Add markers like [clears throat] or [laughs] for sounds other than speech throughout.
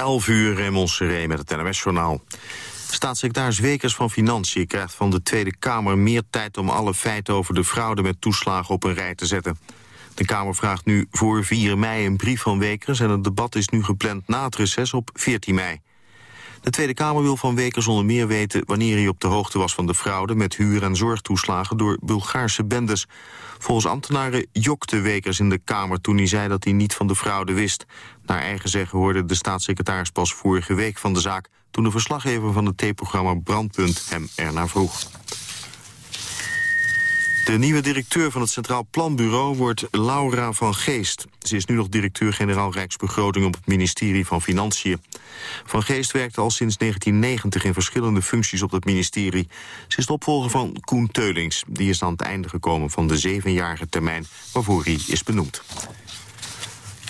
11 uur, Raymond Seré met het NMS-journaal. Staatssecretaris Wekers van Financiën krijgt van de Tweede Kamer meer tijd om alle feiten over de fraude met toeslagen op een rij te zetten. De Kamer vraagt nu voor 4 mei een brief van Wekers en het debat is nu gepland na het reces op 14 mei. De Tweede Kamer wil van Wekers onder meer weten wanneer hij op de hoogte was van de fraude met huur- en zorgtoeslagen door Bulgaarse bendes. Volgens ambtenaren jokte Wekers in de Kamer toen hij zei dat hij niet van de fraude wist. Naar eigen zeggen hoorde de staatssecretaris pas vorige week van de zaak... toen de verslaggever van het T-programma Brandpunt hem ernaar vroeg. De nieuwe directeur van het Centraal Planbureau wordt Laura van Geest. Ze is nu nog directeur-generaal Rijksbegroting op het ministerie van Financiën. Van Geest werkte al sinds 1990 in verschillende functies op het ministerie. Ze is de opvolger van Koen Teulings. Die is aan het einde gekomen van de zevenjarige termijn waarvoor hij is benoemd.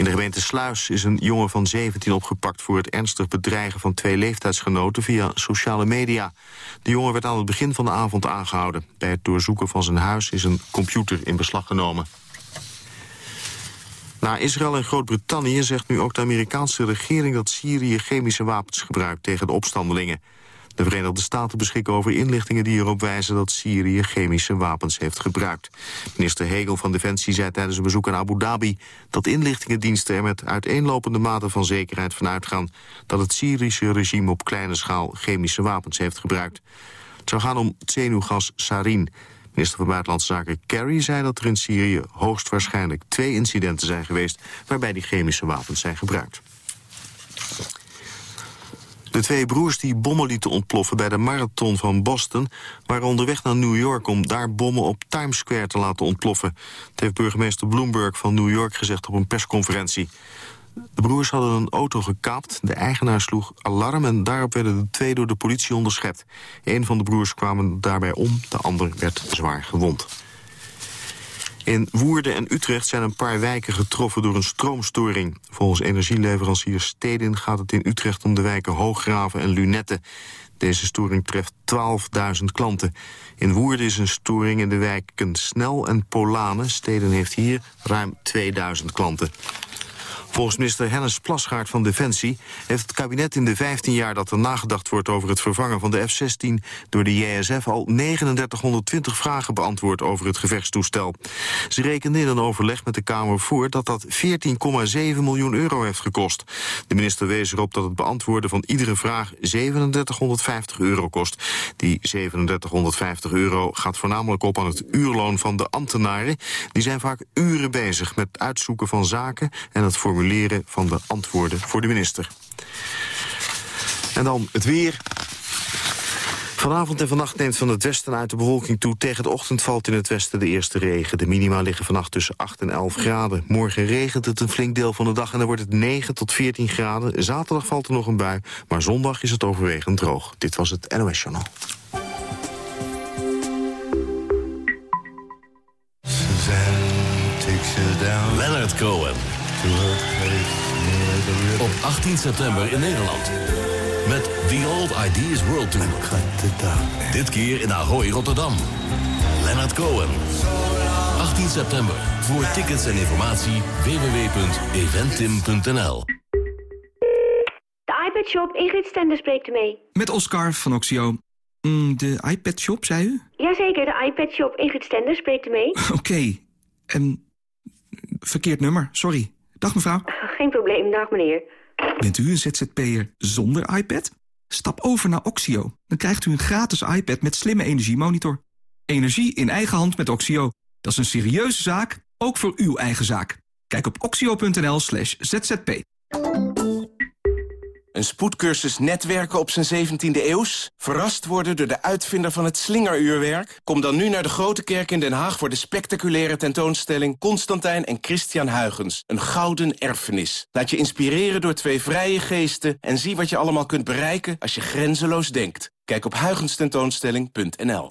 In de gemeente Sluis is een jongen van 17 opgepakt... voor het ernstig bedreigen van twee leeftijdsgenoten via sociale media. De jongen werd aan het begin van de avond aangehouden. Bij het doorzoeken van zijn huis is een computer in beslag genomen. Na Israël en Groot-Brittannië zegt nu ook de Amerikaanse regering... dat Syrië chemische wapens gebruikt tegen de opstandelingen. De Verenigde Staten beschikken over inlichtingen die erop wijzen dat Syrië chemische wapens heeft gebruikt. Minister Hegel van Defensie zei tijdens een bezoek aan Abu Dhabi dat inlichtingendiensten er met uiteenlopende mate van zekerheid van uitgaan dat het Syrische regime op kleine schaal chemische wapens heeft gebruikt. Het zou gaan om zenuwgas sarin. Minister van Buitenlandse Zaken Kerry zei dat er in Syrië hoogstwaarschijnlijk twee incidenten zijn geweest waarbij die chemische wapens zijn gebruikt. De twee broers die bommen lieten ontploffen bij de marathon van Boston... waren onderweg naar New York om daar bommen op Times Square te laten ontploffen. Dat heeft burgemeester Bloomberg van New York gezegd op een persconferentie. De broers hadden een auto gekaapt, de eigenaar sloeg alarm... en daarop werden de twee door de politie onderschept. Een van de broers kwamen daarbij om, de ander werd zwaar gewond. In Woerden en Utrecht zijn een paar wijken getroffen door een stroomstoring. Volgens energieleverancier Stedin gaat het in Utrecht om de wijken Hooggraven en Lunetten. Deze storing treft 12.000 klanten. In Woerden is een storing in de wijken Snel en Polanen. Steden heeft hier ruim 2000 klanten. Volgens minister Hennis Plasgaard van Defensie heeft het kabinet in de 15 jaar dat er nagedacht wordt over het vervangen van de F-16 door de JSF al 3920 vragen beantwoord over het gevechtstoestel. Ze rekende in een overleg met de Kamer voor dat dat 14,7 miljoen euro heeft gekost. De minister wees erop dat het beantwoorden van iedere vraag 3750 euro kost. Die 3750 euro gaat voornamelijk op aan het uurloon van de ambtenaren. Die zijn vaak uren bezig met uitzoeken van zaken en het formuleren formuleren van de antwoorden voor de minister. En dan het weer. Vanavond en vannacht neemt van het westen uit de bewolking toe. Tegen de ochtend valt in het westen de eerste regen. De minima liggen vannacht tussen 8 en 11 graden. Morgen regent het een flink deel van de dag en dan wordt het 9 tot 14 graden. Zaterdag valt er nog een bui, maar zondag is het overwegend droog. Dit was het NOS Journaal. Leonard Cohen. Op 18 september in Nederland. Met The Old Ideas World Tour. Dit keer in Ahoy, Rotterdam. Leonard Cohen. 18 september. Voor tickets en informatie www.eventim.nl De iPad Shop, Ingrid Stender spreekt u mee. Met Oscar van Oxio. Mm, de iPad Shop, zei u? Jazeker, de iPad Shop, Ingrid Stender spreekt u mee. [laughs] Oké. Okay. En... Verkeerd nummer, sorry. Dag mevrouw. Geen probleem, dag meneer. Bent u een ZZP'er zonder iPad? Stap over naar Oxio. Dan krijgt u een gratis iPad met slimme energiemonitor. Energie in eigen hand met Oxio. Dat is een serieuze zaak, ook voor uw eigen zaak. Kijk op oxio.nl slash zzp. Een spoedcursus netwerken op zijn 17e eeuws? Verrast worden door de uitvinder van het slingeruurwerk? Kom dan nu naar de Grote Kerk in Den Haag... voor de spectaculaire tentoonstelling Constantijn en Christian Huygens. Een gouden erfenis. Laat je inspireren door twee vrije geesten... en zie wat je allemaal kunt bereiken als je grenzeloos denkt. Kijk op huygenstentoonstelling.nl.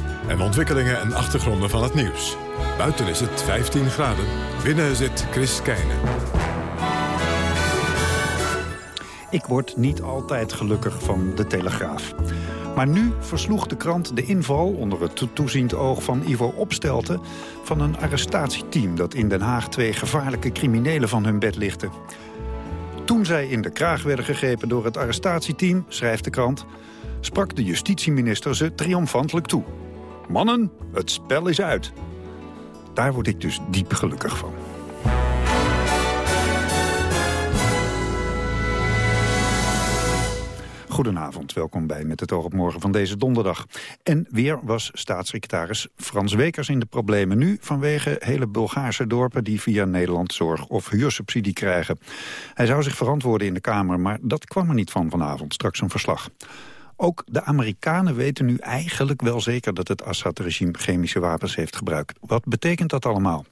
En ontwikkelingen en achtergronden van het nieuws. Buiten is het 15 graden, binnen zit Chris Keijnen. Ik word niet altijd gelukkig van de Telegraaf. Maar nu versloeg de krant de inval onder het toeziend oog van Ivo Opstelten... van een arrestatieteam dat in Den Haag twee gevaarlijke criminelen van hun bed lichtte. Toen zij in de kraag werden gegrepen door het arrestatieteam, schrijft de krant... sprak de justitieminister ze triomfantelijk toe. Mannen, het spel is uit. Daar word ik dus diep gelukkig van. Goedenavond, welkom bij Met het oog op morgen van deze donderdag. En weer was staatssecretaris Frans Wekers in de problemen. Nu vanwege hele Bulgaarse dorpen die via Nederland zorg of huursubsidie krijgen. Hij zou zich verantwoorden in de Kamer, maar dat kwam er niet van vanavond. Straks een verslag. Ook de Amerikanen weten nu eigenlijk wel zeker dat het Assad-regime chemische wapens heeft gebruikt. Wat betekent dat allemaal?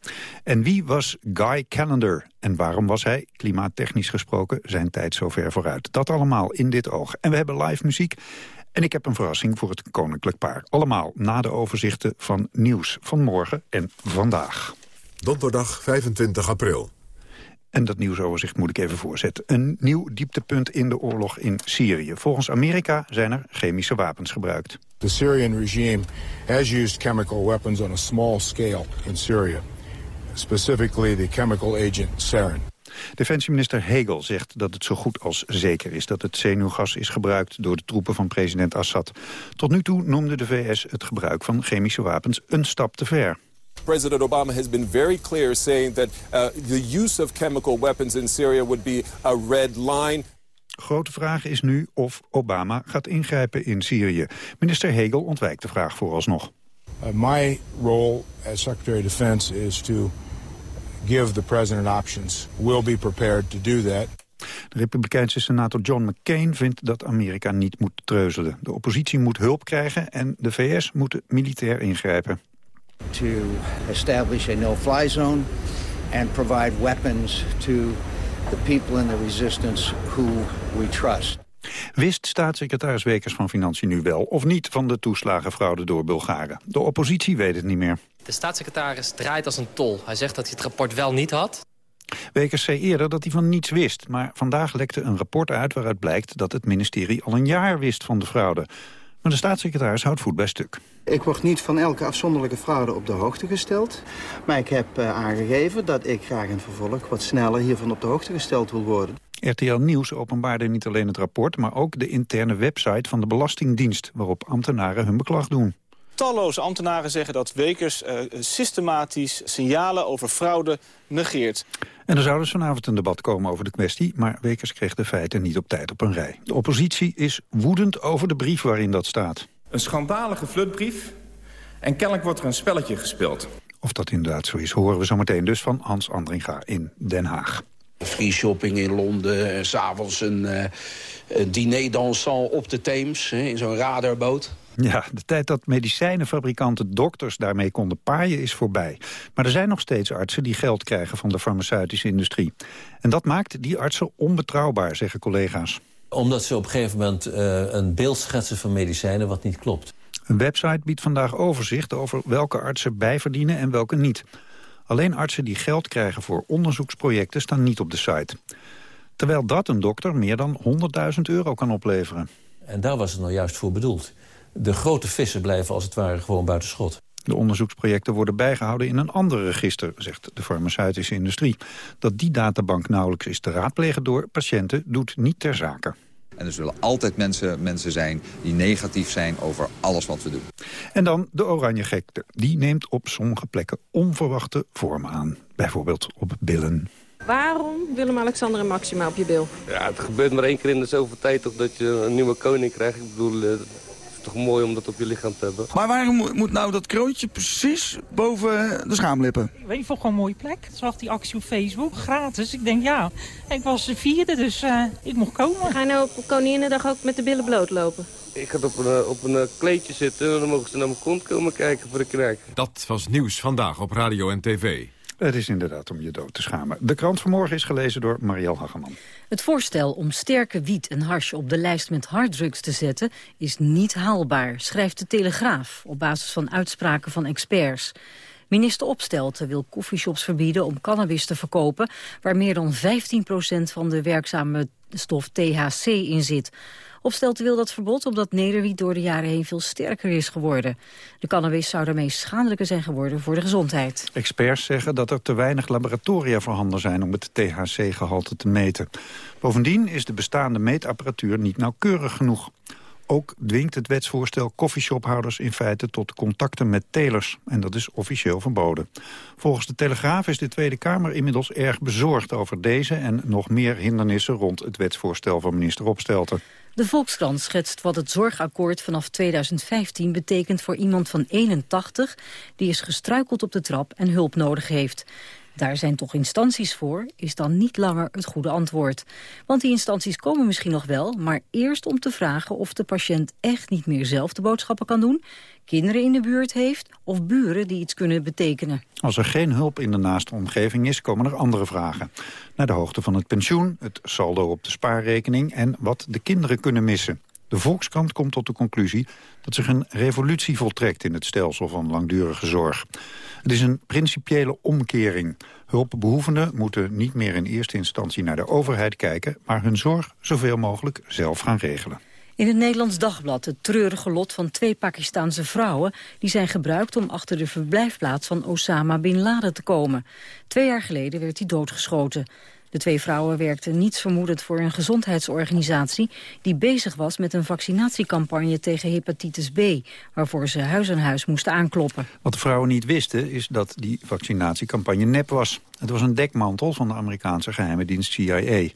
En wie was Guy Callender? En waarom was hij, klimaattechnisch gesproken, zijn tijd zo ver vooruit? Dat allemaal in dit oog. En we hebben live muziek. En ik heb een verrassing voor het koninklijk paar. Allemaal na de overzichten van nieuws van morgen en vandaag. Donderdag 25 april. En dat nieuwsoverzicht moet ik even voorzetten. Een nieuw dieptepunt in de oorlog in Syrië. Volgens Amerika zijn er chemische wapens gebruikt. The Syrian regime has used chemical weapons on a small scale in Syria. Specifically the chemical agent sarin. Defensieminister Hegel zegt dat het zo goed als zeker is dat het zenuwgas is gebruikt door de troepen van president Assad. Tot nu toe noemde de VS het gebruik van chemische wapens een stap te ver. President Obama has been very clear saying that uh, the use of chemical weapons in Syria would be a red line. Grote vraag is nu of Obama gaat ingrijpen in Syrië. Minister Hegel ontwijkt de vraag vooralsnog. Uh, my role as Secretary of Defense is to give the president options. We'll be prepared to do that. De republikeinse senator John McCain vindt dat Amerika niet moet treuzelen. De oppositie moet hulp krijgen en de VS moet militair ingrijpen to establish a no-fly zone and provide weapons to the people in the resistance who we trust. Wist staatssecretaris Wekers van Financiën nu wel of niet van de toeslagenfraude door Bulgaren? De oppositie weet het niet meer. De staatssecretaris draait als een tol. Hij zegt dat hij het rapport wel niet had. Wekers zei eerder dat hij van niets wist. Maar vandaag lekte een rapport uit waaruit blijkt dat het ministerie al een jaar wist van de fraude. Maar de staatssecretaris houdt voet bij stuk. Ik word niet van elke afzonderlijke fraude op de hoogte gesteld. Maar ik heb uh, aangegeven dat ik graag in vervolg wat sneller hiervan op de hoogte gesteld wil worden. RTL Nieuws openbaarde niet alleen het rapport... maar ook de interne website van de Belastingdienst... waarop ambtenaren hun beklag doen. Talloze ambtenaren zeggen dat Wekers uh, systematisch signalen over fraude negeert. En er zou dus vanavond een debat komen over de kwestie... maar Wekers kreeg de feiten niet op tijd op een rij. De oppositie is woedend over de brief waarin dat staat. Een schandalige flutbrief en kennelijk wordt er een spelletje gespeeld. Of dat inderdaad zo is, horen we zometeen dus van Hans Andringa in Den Haag. Free shopping in Londen, s'avonds een, uh, een diner dansant op de Theems, in zo'n radarboot. Ja, de tijd dat medicijnenfabrikanten dokters daarmee konden paaien is voorbij. Maar er zijn nog steeds artsen die geld krijgen van de farmaceutische industrie. En dat maakt die artsen onbetrouwbaar, zeggen collega's. Omdat ze op een gegeven moment uh, een beeld schetsen van medicijnen wat niet klopt. Een website biedt vandaag overzicht over welke artsen bijverdienen en welke niet. Alleen artsen die geld krijgen voor onderzoeksprojecten staan niet op de site. Terwijl dat een dokter meer dan 100.000 euro kan opleveren. En daar was het nou juist voor bedoeld de grote vissen blijven als het ware gewoon buiten schot. De onderzoeksprojecten worden bijgehouden in een ander register, zegt de farmaceutische industrie. Dat die databank nauwelijks is te raadplegen door patiënten doet niet ter zake. En er zullen altijd mensen, mensen zijn die negatief zijn over alles wat we doen. En dan de oranje gekte. Die neemt op sommige plekken onverwachte vormen aan. Bijvoorbeeld op billen. Waarom Willem-Alexander en Maxima op je bil? Ja, het gebeurt maar één keer in de zoveel tijd toch dat je een nieuwe koning krijgt. Ik bedoel, het toch mooi om dat op je lichaam te hebben. Maar waarom moet nou dat kroontje precies boven de schaamlippen? Ik weet vond gewoon een mooie plek. Ik zag die actie op Facebook, gratis. Ik denk, ja, ik was de vierde, dus uh, ik mocht komen. Ga je nou op Koninginnedag ook met de billen bloot lopen? Ik ga op een, op een kleedje zitten en dan mogen ze naar mijn kont komen kijken voor de knak. Dat was nieuws vandaag op radio en tv. Het is inderdaad om je dood te schamen. De krant vanmorgen is gelezen door Marielle Hageman. Het voorstel om sterke wiet en hash op de lijst met harddrugs te zetten... is niet haalbaar, schrijft de Telegraaf... op basis van uitspraken van experts. Minister Opstelten wil koffieshops verbieden om cannabis te verkopen... waar meer dan 15% van de werkzame stof THC in zit. Opstelten wil dat verbod omdat nederwiet door de jaren heen veel sterker is geworden. De cannabis zou daarmee schadelijker zijn geworden voor de gezondheid. Experts zeggen dat er te weinig laboratoria voorhanden zijn om het THC-gehalte te meten. Bovendien is de bestaande meetapparatuur niet nauwkeurig genoeg. Ook dwingt het wetsvoorstel koffieshophouders in feite tot contacten met telers. En dat is officieel verboden. Volgens de Telegraaf is de Tweede Kamer inmiddels erg bezorgd over deze... en nog meer hindernissen rond het wetsvoorstel van minister Opstelten. De Volkskrant schetst wat het zorgakkoord vanaf 2015 betekent voor iemand van 81... die is gestruikeld op de trap en hulp nodig heeft. Daar zijn toch instanties voor, is dan niet langer het goede antwoord. Want die instanties komen misschien nog wel, maar eerst om te vragen of de patiënt echt niet meer zelf de boodschappen kan doen, kinderen in de buurt heeft of buren die iets kunnen betekenen. Als er geen hulp in de naaste omgeving is, komen er andere vragen. Naar de hoogte van het pensioen, het saldo op de spaarrekening en wat de kinderen kunnen missen. De Volkskrant komt tot de conclusie dat zich een revolutie voltrekt in het stelsel van langdurige zorg. Het is een principiële omkering. Hulpbehoevenden moeten niet meer in eerste instantie naar de overheid kijken... maar hun zorg zoveel mogelijk zelf gaan regelen. In het Nederlands Dagblad het treurige lot van twee Pakistanse vrouwen... die zijn gebruikt om achter de verblijfplaats van Osama Bin Laden te komen. Twee jaar geleden werd hij doodgeschoten. De twee vrouwen werkten niets vermoedend voor een gezondheidsorganisatie... die bezig was met een vaccinatiecampagne tegen hepatitis B... waarvoor ze huis aan huis moesten aankloppen. Wat de vrouwen niet wisten is dat die vaccinatiecampagne nep was. Het was een dekmantel van de Amerikaanse geheime dienst CIA...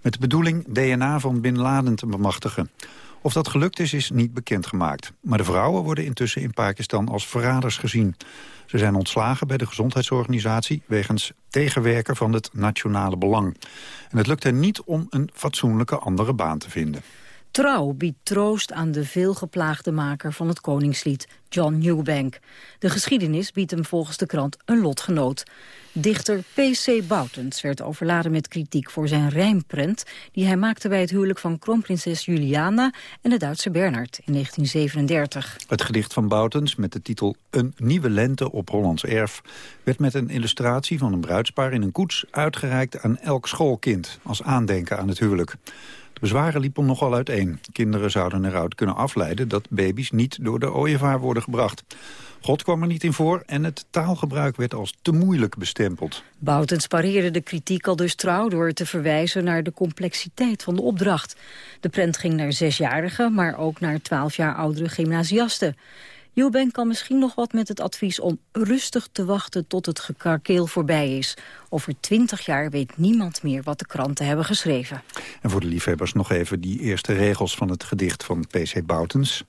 met de bedoeling DNA van Bin Laden te bemachtigen. Of dat gelukt is, is niet bekendgemaakt. Maar de vrouwen worden intussen in Pakistan als verraders gezien. Ze zijn ontslagen bij de gezondheidsorganisatie... wegens tegenwerken van het nationale belang. En het lukt hen niet om een fatsoenlijke andere baan te vinden. Trouw biedt troost aan de veelgeplaagde maker van het Koningslied, John Newbank. De geschiedenis biedt hem volgens de krant een lotgenoot. Dichter P.C. Boutens werd overladen met kritiek voor zijn rijmprent... die hij maakte bij het huwelijk van kroonprinses Juliana en de Duitse Bernard in 1937. Het gedicht van Boutens met de titel Een nieuwe lente op Hollands erf... werd met een illustratie van een bruidspaar in een koets uitgereikt aan elk schoolkind... als aandenken aan het huwelijk bezwaren liepen nogal uiteen. Kinderen zouden eruit kunnen afleiden dat baby's niet door de ooievaar worden gebracht. God kwam er niet in voor en het taalgebruik werd als te moeilijk bestempeld. Boutens pareerde de kritiek al dus trouw door te verwijzen naar de complexiteit van de opdracht. De prent ging naar zesjarigen, maar ook naar twaalf jaar oudere gymnasiasten. Eubank kan misschien nog wat met het advies om rustig te wachten tot het gekarkeel voorbij is. Over twintig jaar weet niemand meer wat de kranten hebben geschreven. En voor de liefhebbers nog even die eerste regels van het gedicht van P.C. Boutens.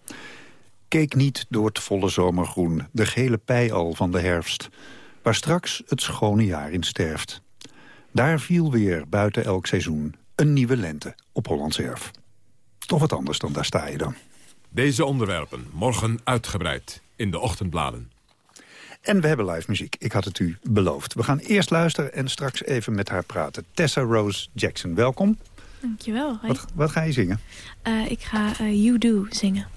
Keek niet door het volle zomergroen, de gele pij al van de herfst, waar straks het schone jaar in sterft. Daar viel weer buiten elk seizoen een nieuwe lente op Hollands erf. Toch wat anders dan daar sta je dan. Deze onderwerpen morgen uitgebreid in de ochtendbladen. En we hebben live muziek. Ik had het u beloofd. We gaan eerst luisteren en straks even met haar praten. Tessa Rose Jackson, welkom. Dankjewel. Wat, wat ga je zingen? Uh, ik ga uh, You Do zingen.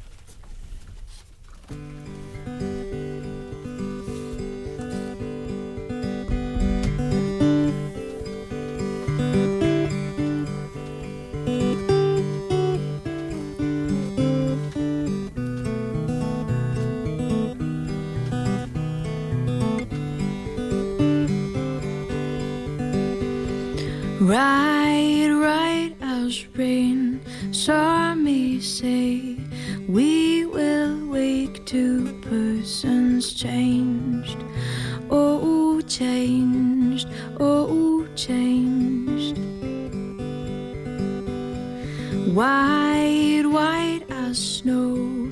Right, right as rain, saw me say, we will wake to persons changed. Oh, changed, oh, changed. White, white as snow,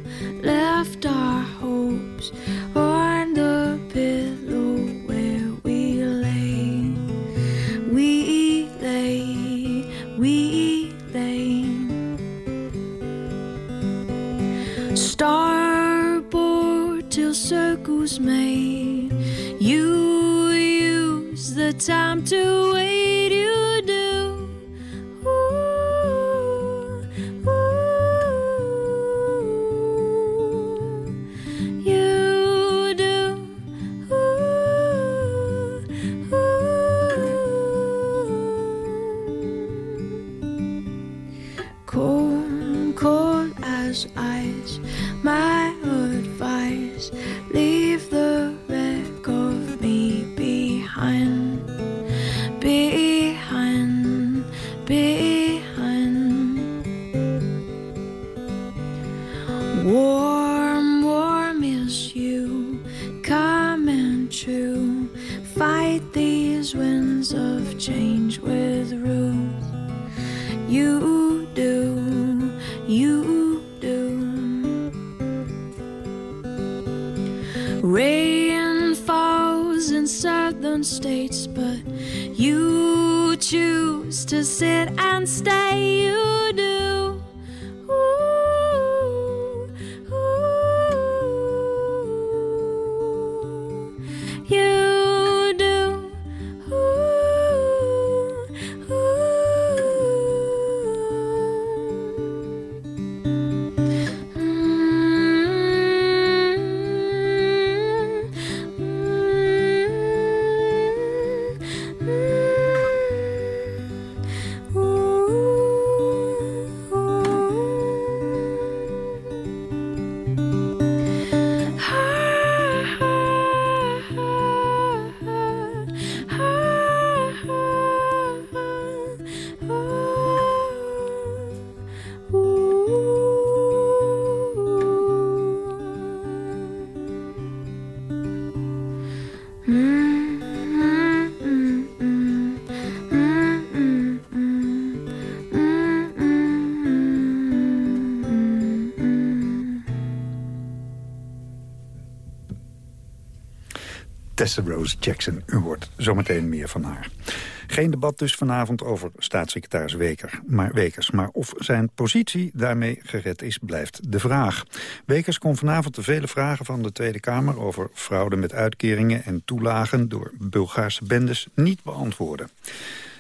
made. You use the time to wait, you Rose Jackson. U hoort zometeen meer van haar. Geen debat dus vanavond over staatssecretaris Weker, maar Wekers. Maar of zijn positie daarmee gered is, blijft de vraag. Wekers kon vanavond de vele vragen van de Tweede Kamer... over fraude met uitkeringen en toelagen door Bulgaarse bendes niet beantwoorden.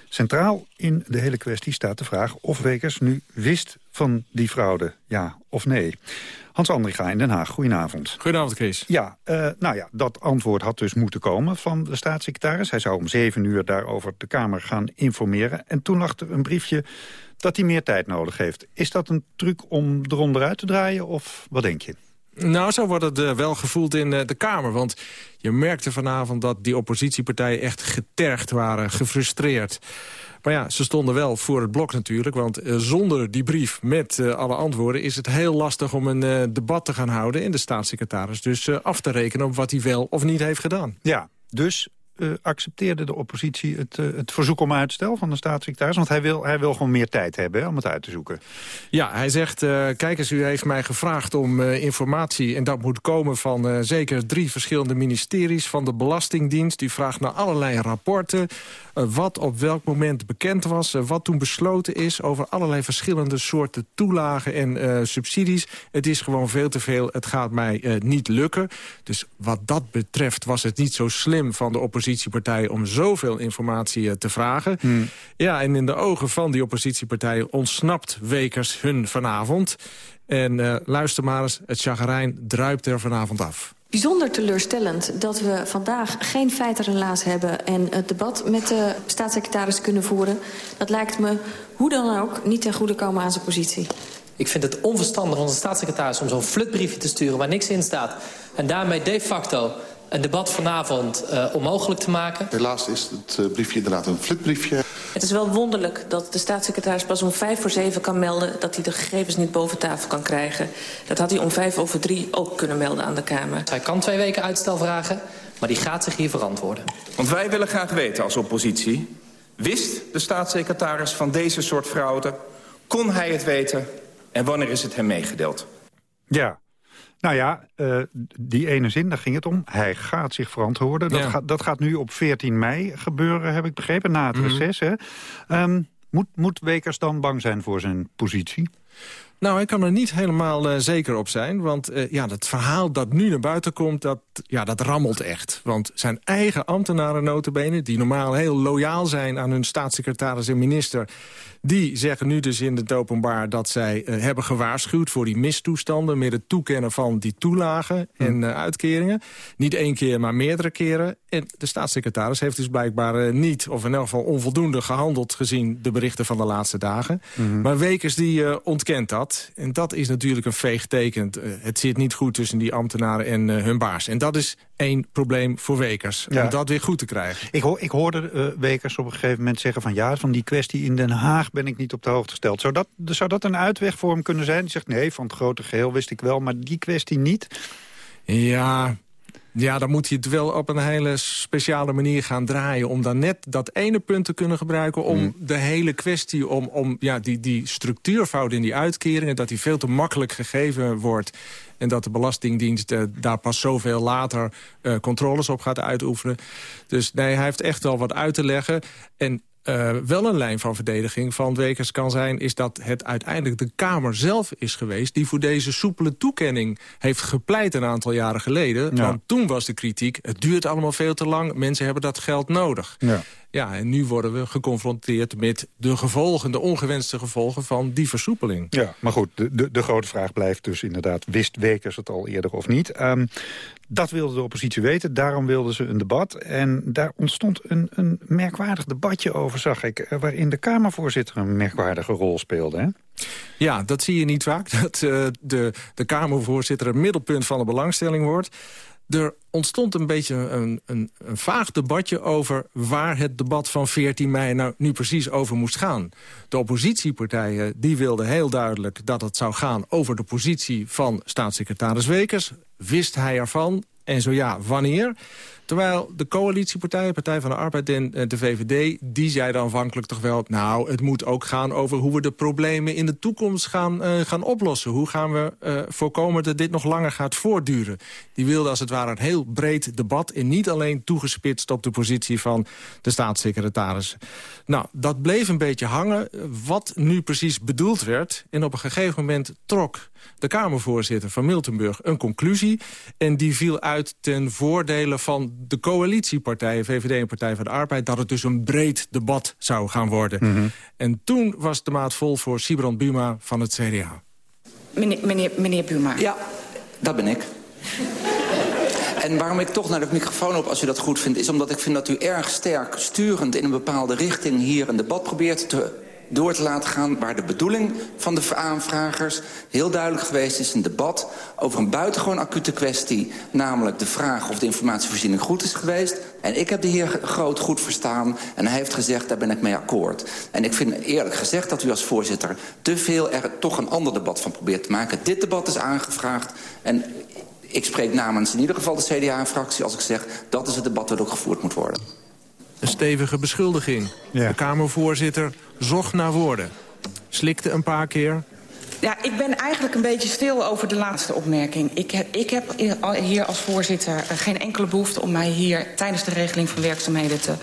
Centraal in de hele kwestie staat de vraag of Wekers nu wist van die fraude, ja of nee. Hans Andringa in Den Haag, goedenavond. Goedenavond, Chris. Ja, uh, nou ja, dat antwoord had dus moeten komen van de staatssecretaris. Hij zou om zeven uur daarover de Kamer gaan informeren. En toen lag er een briefje dat hij meer tijd nodig heeft. Is dat een truc om eronder uit te draaien of wat denk je? Nou, zo wordt het uh, wel gevoeld in uh, de Kamer. Want je merkte vanavond dat die oppositiepartijen echt getergd waren, gefrustreerd. Maar ja, ze stonden wel voor het blok natuurlijk. Want uh, zonder die brief met alle antwoorden... is het heel lastig om een debat te gaan houden in de staatssecretaris. Dus af te rekenen op wat hij wel of niet heeft gedaan. Ja, dus uh, accepteerde de oppositie het, uh, het verzoek om uitstel van de staatssecretaris? Want hij wil, hij wil gewoon meer tijd hebben om het uit te zoeken. Ja, hij zegt, uh, kijk eens, u heeft mij gevraagd om informatie... en dat moet komen van zeker drie verschillende ministeries... van de Belastingdienst. U vraagt naar allerlei rapporten. wat op welk moment bekend was. wat toen besloten is over allerlei verschillende soorten toelagen en subsidies. Het is gewoon veel te veel. Het gaat mij niet lukken. Dus wat dat betreft was het niet zo slim van de oppositie oppositiepartijen om zoveel informatie te vragen. Hmm. Ja, en in de ogen van die oppositiepartijen ontsnapt Wekers hun vanavond. En uh, luister maar eens, het chagrijn druipt er vanavond af. Bijzonder teleurstellend dat we vandaag geen feitenrelaas hebben... en het debat met de staatssecretaris kunnen voeren. Dat lijkt me hoe dan ook niet ten goede komen aan zijn positie. Ik vind het onverstandig van de staatssecretaris om zo'n flutbriefje te sturen... waar niks in staat. En daarmee de facto een debat vanavond uh, onmogelijk te maken. Helaas is het uh, briefje inderdaad een flutbriefje. Het is wel wonderlijk dat de staatssecretaris pas om vijf voor zeven kan melden... dat hij de gegevens niet boven tafel kan krijgen. Dat had hij om vijf over drie ook kunnen melden aan de Kamer. Hij kan twee weken uitstel vragen, maar die gaat zich hier verantwoorden. Want wij willen graag weten als oppositie... wist de staatssecretaris van deze soort fraude? Kon hij het weten? En wanneer is het hem meegedeeld? Ja, nou ja, uh, die ene zin, daar ging het om. Hij gaat zich verantwoorden. Dat, Ja. gaat, dat gaat nu op 14 mei gebeuren, heb ik begrepen, na het Mhm. reces. Hè? Um, moet, moet Wekers dan bang zijn voor zijn positie? Nou, ik kan er niet helemaal uh, zeker op zijn. Want uh, ja, het verhaal dat nu naar buiten komt, dat, ja, dat rammelt echt. Want zijn eigen ambtenaren notabene, die normaal heel loyaal zijn... aan hun staatssecretaris en minister... Die zeggen nu dus in het openbaar dat zij uh, hebben gewaarschuwd... voor die mistoestanden met het toekennen van die toelagen en uh, uitkeringen. Niet één keer, maar meerdere keren. En de staatssecretaris heeft dus blijkbaar uh, niet... of in elk geval onvoldoende gehandeld gezien de berichten van de laatste dagen. Mm -hmm. Maar Wekers die ontkent dat. En dat is natuurlijk een veeg teken. het zit niet goed tussen die ambtenaren en hun baas. En dat is één probleem voor Wekers. Ja. Om dat weer goed te krijgen. Ik, ho ik hoorde Wekers op een gegeven moment zeggen van... ja, van die kwestie in Den Haag ben ik niet op de hoogte gesteld. Zou dat, zou dat een uitweg voor hem kunnen zijn? Die zegt, nee, van het grote geheel wist ik wel, maar die kwestie niet? Ja, ja, dan moet hij het wel op een hele speciale manier gaan draaien... om dan net dat ene punt te kunnen gebruiken... om mm. de hele kwestie, om, om ja, die, die structuurfout in die uitkeringen... dat die veel te makkelijk gegeven wordt... en dat de Belastingdienst uh, daar pas zoveel later uh, controles op gaat uitoefenen. Dus nee, hij heeft echt wel wat uit te leggen. En uh, wel een lijn van verdediging van Wekers kan zijn... is dat het uiteindelijk de Kamer zelf is geweest... die voor deze soepele toekenning heeft gepleit een aantal jaren geleden. Ja. Want toen was de kritiek, het duurt allemaal veel te lang... mensen hebben dat geld nodig. Ja. Ja, en nu worden we geconfronteerd met de gevolgen, de ongewenste gevolgen van die versoepeling. Ja, maar goed, de, de, de grote vraag blijft dus inderdaad, wist Wekers het al eerder of niet? Um, dat wilde de oppositie weten, daarom wilden ze een debat. En daar ontstond een, een merkwaardig debatje over, zag ik... waarin de Kamervoorzitter een merkwaardige rol speelde, hè? Ja, dat zie je niet vaak, [laughs] dat uh, de, de Kamervoorzitter het middelpunt van de belangstelling wordt. Er ontstond een beetje een, een, een, vaag debatje over waar het debat van 14 mei nou nu precies over moest gaan. De oppositiepartijen die wilden heel duidelijk dat het zou gaan over de positie van staatssecretaris Wekers. Wist hij ervan? En zo ja, wanneer? Terwijl de coalitiepartijen, Partij van de Arbeid en de VVD... die zeiden aanvankelijk toch wel... nou, het moet ook gaan over hoe we de problemen in de toekomst gaan, uh, gaan oplossen. Hoe gaan we uh, voorkomen dat dit nog langer gaat voortduren? Die wilden als het ware een heel breed debat... en niet alleen toegespitst op de positie van de staatssecretaris. Nou, dat bleef een beetje hangen wat nu precies bedoeld werd. En op een gegeven moment trok de Kamervoorzitter van Miltenburg een conclusie. En die viel uit ten voordele van de coalitiepartijen... VVD en Partij van de Arbeid... dat het dus een breed debat zou gaan worden. Mm -hmm. En toen was de maat vol voor Sibrand Buma van het CDA. Meneer, meneer, meneer Buma. Ja, dat ben ik. En waarom ik toch naar de microfoon op, als u dat goed vindt... is omdat ik vind dat u erg sterk sturend in een bepaalde richting... hier een debat probeert te door te laten gaan... waar de bedoeling van de aanvragers heel duidelijk geweest is... een debat over een buitengewoon acute kwestie... namelijk de vraag of de informatievoorziening goed is geweest. En ik heb de heer Groot goed verstaan en hij heeft gezegd... daar ben ik mee akkoord. En ik vind eerlijk gezegd dat u als voorzitter... te veel er toch een ander debat van probeert te maken. Dit debat is aangevraagd en ik spreek namens in ieder geval de CDA-fractie... als ik zeg dat is het debat dat ook gevoerd moet worden. Een stevige beschuldiging. Ja. De Kamervoorzitter zocht naar woorden. Slikte een paar keer. Ja, ik ben eigenlijk een beetje stil over de laatste opmerking. Ik heb, ik heb hier als voorzitter geen enkele behoefte om mij hier... tijdens de regeling van werkzaamheden te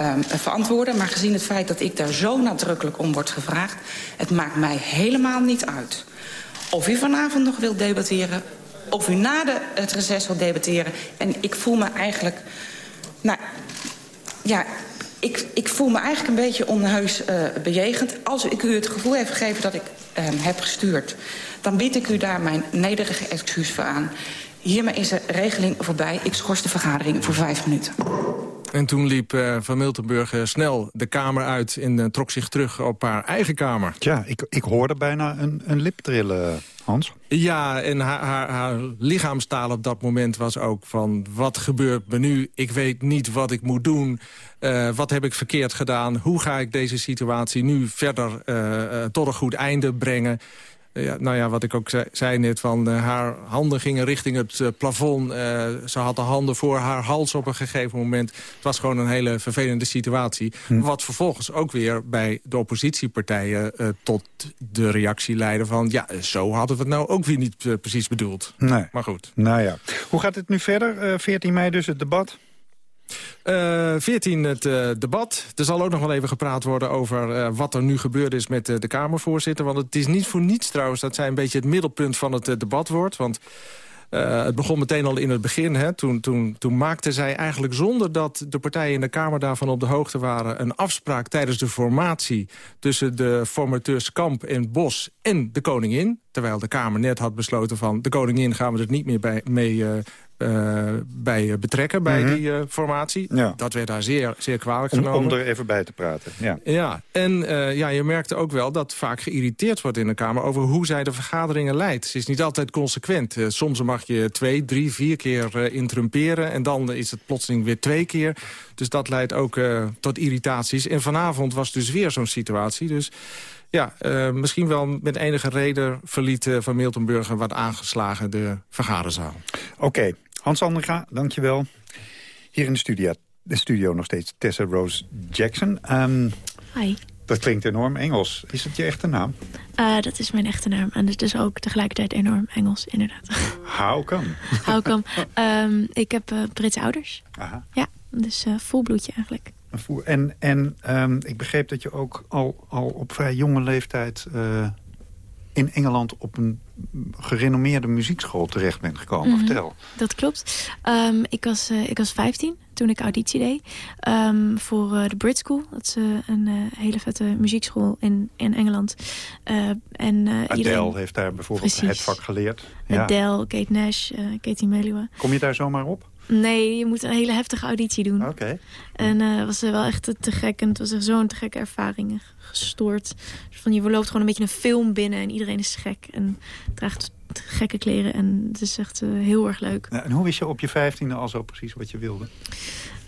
um, verantwoorden. Maar gezien het feit dat ik daar zo nadrukkelijk om word gevraagd... het maakt mij helemaal niet uit. Of u vanavond nog wilt debatteren... of u na de, het reces wilt debatteren. En ik voel me eigenlijk... Nou, ja, ik, ik voel me eigenlijk een beetje onheus uh, bejegend. Als ik u het gevoel heb gegeven dat ik uh, heb gestuurd... dan bied ik u daar mijn nederige excuus voor aan. Hiermee is de regeling voorbij. Ik schors de vergadering voor vijf minuten. En toen liep uh, Van Miltenburg uh, snel de kamer uit en uh, trok zich terug op haar eigen kamer. Ja, ik, ik hoorde bijna een, een lip trillen, Hans. Ja, en haar, haar, haar lichaamstaal op dat moment was ook van... wat gebeurt me nu? Ik weet niet wat ik moet doen. wat heb ik verkeerd gedaan? Hoe ga ik deze situatie nu verder tot een goed einde brengen? Ja, nou ja, wat ik ook zei, zei net, van uh, haar handen gingen richting het uh, plafond. Uh, ze had de handen voor haar hals op een gegeven moment. Het was gewoon een hele vervelende situatie. Hm. Wat vervolgens ook weer bij de oppositiepartijen tot de reactie leidde van... ja, zo hadden we het nou ook weer niet precies bedoeld. Nee. Maar goed. Nou ja. Hoe gaat het nu verder? 14 mei dus het debat? Uh, 14 het uh, debat. Er zal ook nog wel even gepraat worden over uh, wat er nu gebeurd is met de Kamervoorzitter. Want het is niet voor niets trouwens dat zij een beetje het middelpunt van het debat wordt. Want het begon meteen al in het begin. Hè. Toen, toen, toen maakte zij eigenlijk zonder dat de partijen in de Kamer daarvan op de hoogte waren... een afspraak tijdens de formatie tussen de formateurs Kamp en Bos en de koningin. Terwijl de Kamer net had besloten van de koningin gaan we er niet meer bij, mee uh, bij betrekken, bij mm -hmm. die uh, formatie. Ja. Dat werd daar zeer, zeer kwalijk om, genomen. Om er even bij te praten, ja. Ja, en ja, je merkte ook wel dat vaak geïrriteerd wordt in de Kamer... over hoe zij de vergaderingen leidt. Ze is niet altijd consequent. soms mag je twee, drie, vier keer intrumperen... en dan is het plotseling weer twee keer. Dus dat leidt ook tot irritaties. En vanavond was dus weer zo'n situatie. Dus ja, uh, misschien wel met enige reden verliet uh, Van Miltenburger... wat aangeslagen de vergaderzaal. Oké, okay. Hans Andringa, dankjewel. Hier in de studio, de studio nog steeds Tessa Rose Jackson. Um, Hi. Dat klinkt enorm Engels. Is het je echte naam? Uh, dat is mijn echte naam. En het is ook tegelijkertijd enorm Engels, inderdaad. How come? [laughs] How come? um, ik heb uh, Britse ouders. Aha. Ja, dus uh, volbloedje eigenlijk. En, en um, ik begreep dat je ook al, al op vrij jonge leeftijd... In Engeland op een gerenommeerde muziekschool terecht bent gekomen. Mhm. Vertel. Dat klopt. Um, ik, was, uh, ik was 15 toen ik auditie deed um, voor uh, de Brit School. Dat is uh, een hele vette muziekschool in, in Engeland. en, Adele iedereen... heeft daar bijvoorbeeld Precies. het vak geleerd. Ja. Adele, Kate Nash, Katie Melua. Kom je daar zomaar op? Nee, je moet een hele heftige auditie doen. Oké. Okay. En uh, was wel echt te gek. En het was zo'n te gekke ervaring. Gestoord. Van, je loopt gewoon een beetje een film binnen en iedereen is gek. En draagt gekke kleren. En het is echt uh, heel erg leuk. Ja, en hoe wist je op je vijftiende al zo precies wat je wilde?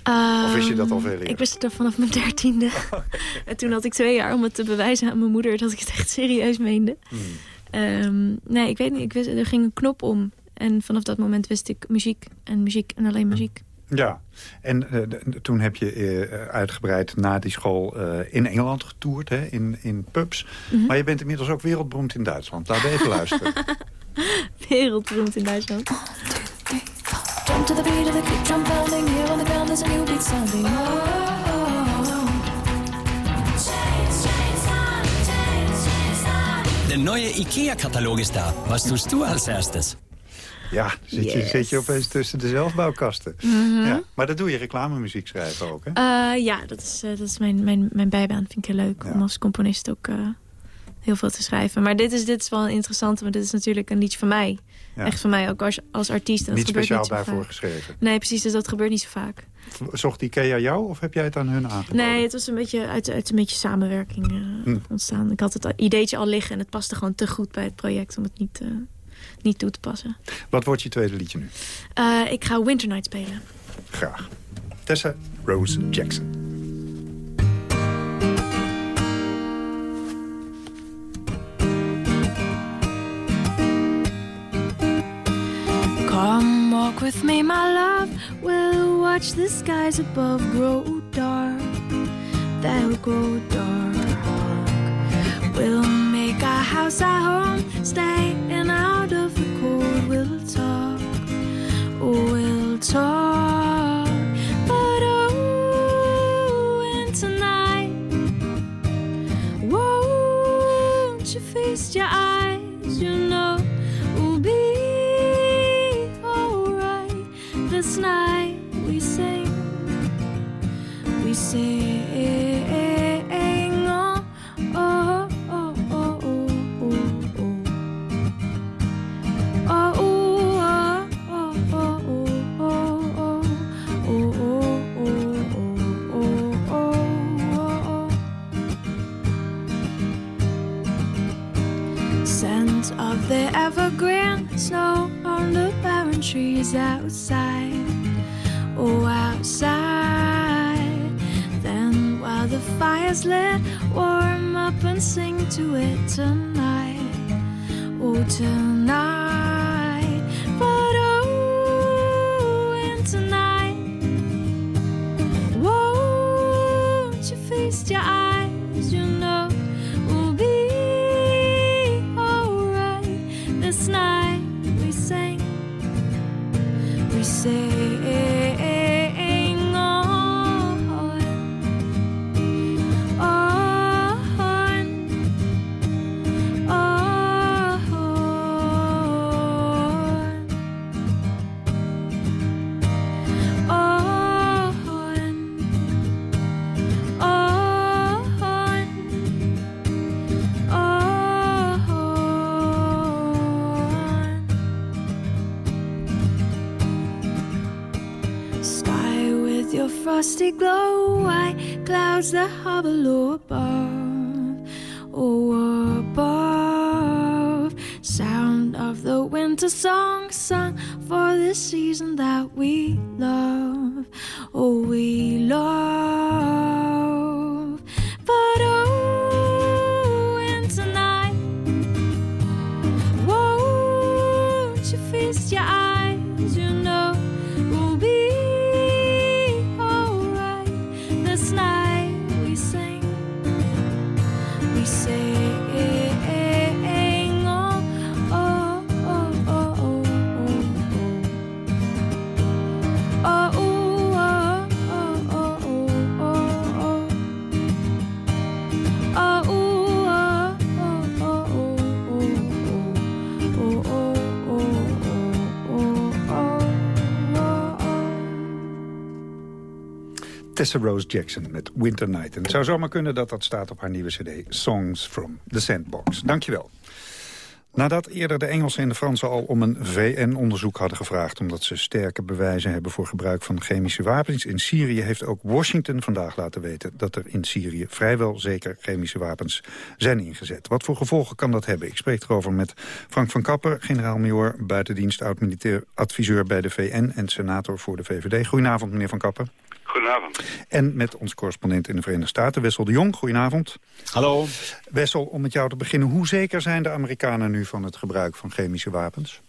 Um, of wist je dat al veel eerder? Ik wist het er vanaf mijn dertiende. [laughs] en toen had ik twee jaar om het te bewijzen aan mijn moeder... dat ik het echt serieus meende. Hmm. Um, nee, ik weet niet. Ik wist, er ging een knop om. En vanaf dat moment wist ik muziek en muziek en alleen muziek. Ja, en uh, toen heb je uh, uitgebreid na die school uh, in Engeland getoerd, hè, in, in pubs. Mm -hmm. Maar je bent inmiddels ook wereldberoemd in Duitsland. Laten we even luisteren. [laughs] wereldberoemd in Duitsland. Jump to the beat of the kick drum pounding Here on the ground there's a new beat sounding De neue IKEA-Katalog ist da. Was tust du als erstes? Ja, zit je, zit je opeens tussen de zelfbouwkasten. Mhm. ja. Maar dat doe je reclamemuziek schrijven ook, hè? Uh, ja, dat is, uh, dat is mijn, mijn, mijn bijbaan. Vind ik heel leuk om als componist ook uh, heel veel te schrijven. Maar dit is, dit is wel interessant, want dit is natuurlijk een liedje van mij. Ja. Echt van mij, ook als, als artiest. Dat Niet speciaal niet zo daarvoor vaak. geschreven. Nee, precies, dus dat gebeurt niet zo vaak. Zocht Ikea jou of heb jij het aan hun aangeboden? Nee, het was een beetje uit, uit een beetje samenwerking Hm. ontstaan. Ik had het ideetje al liggen en het paste gewoon te goed bij het project om het niet, niet toe te passen. Wat wordt je tweede liedje nu? Uh, ik ga Winter Night spelen. Graag. Tessa Rose Jackson. Come walk with me, my love. We'll watch the skies above grow dark. They'll grow dark. We'll house our home. Staying out of the cold. We'll talk. We'll talk. But oh, and tonight, won't you feast your eyes? You know we'll be alright. This night we sing, we sing. Glow, white clouds that hover low above, oh above. Sound of the winter song sung for the season that we love, Tessa Rose Jackson met Winter Night. En het zou zomaar kunnen dat dat staat op haar nieuwe cd Songs from the Sandbox. Dankjewel. Nadat eerder de Engelsen en de Fransen al om een VN-onderzoek hadden gevraagd... omdat ze sterke bewijzen hebben voor gebruik van chemische wapens in Syrië... heeft ook Washington vandaag laten weten dat er in Syrië vrijwel zeker chemische wapens zijn ingezet. Wat voor gevolgen kan dat hebben? Ik spreek erover met Frank van Kapper, generaal-major buitendienst... oud-militair adviseur bij de VN en senator voor de VVD. Goedenavond, meneer van Kapper. Goedenavond. En met ons correspondent in de Verenigde Staten, Wessel de Jong. Goedenavond. Hallo. Wessel, om met jou te beginnen. Hoe zeker zijn de Amerikanen nu van het gebruik van chemische wapens?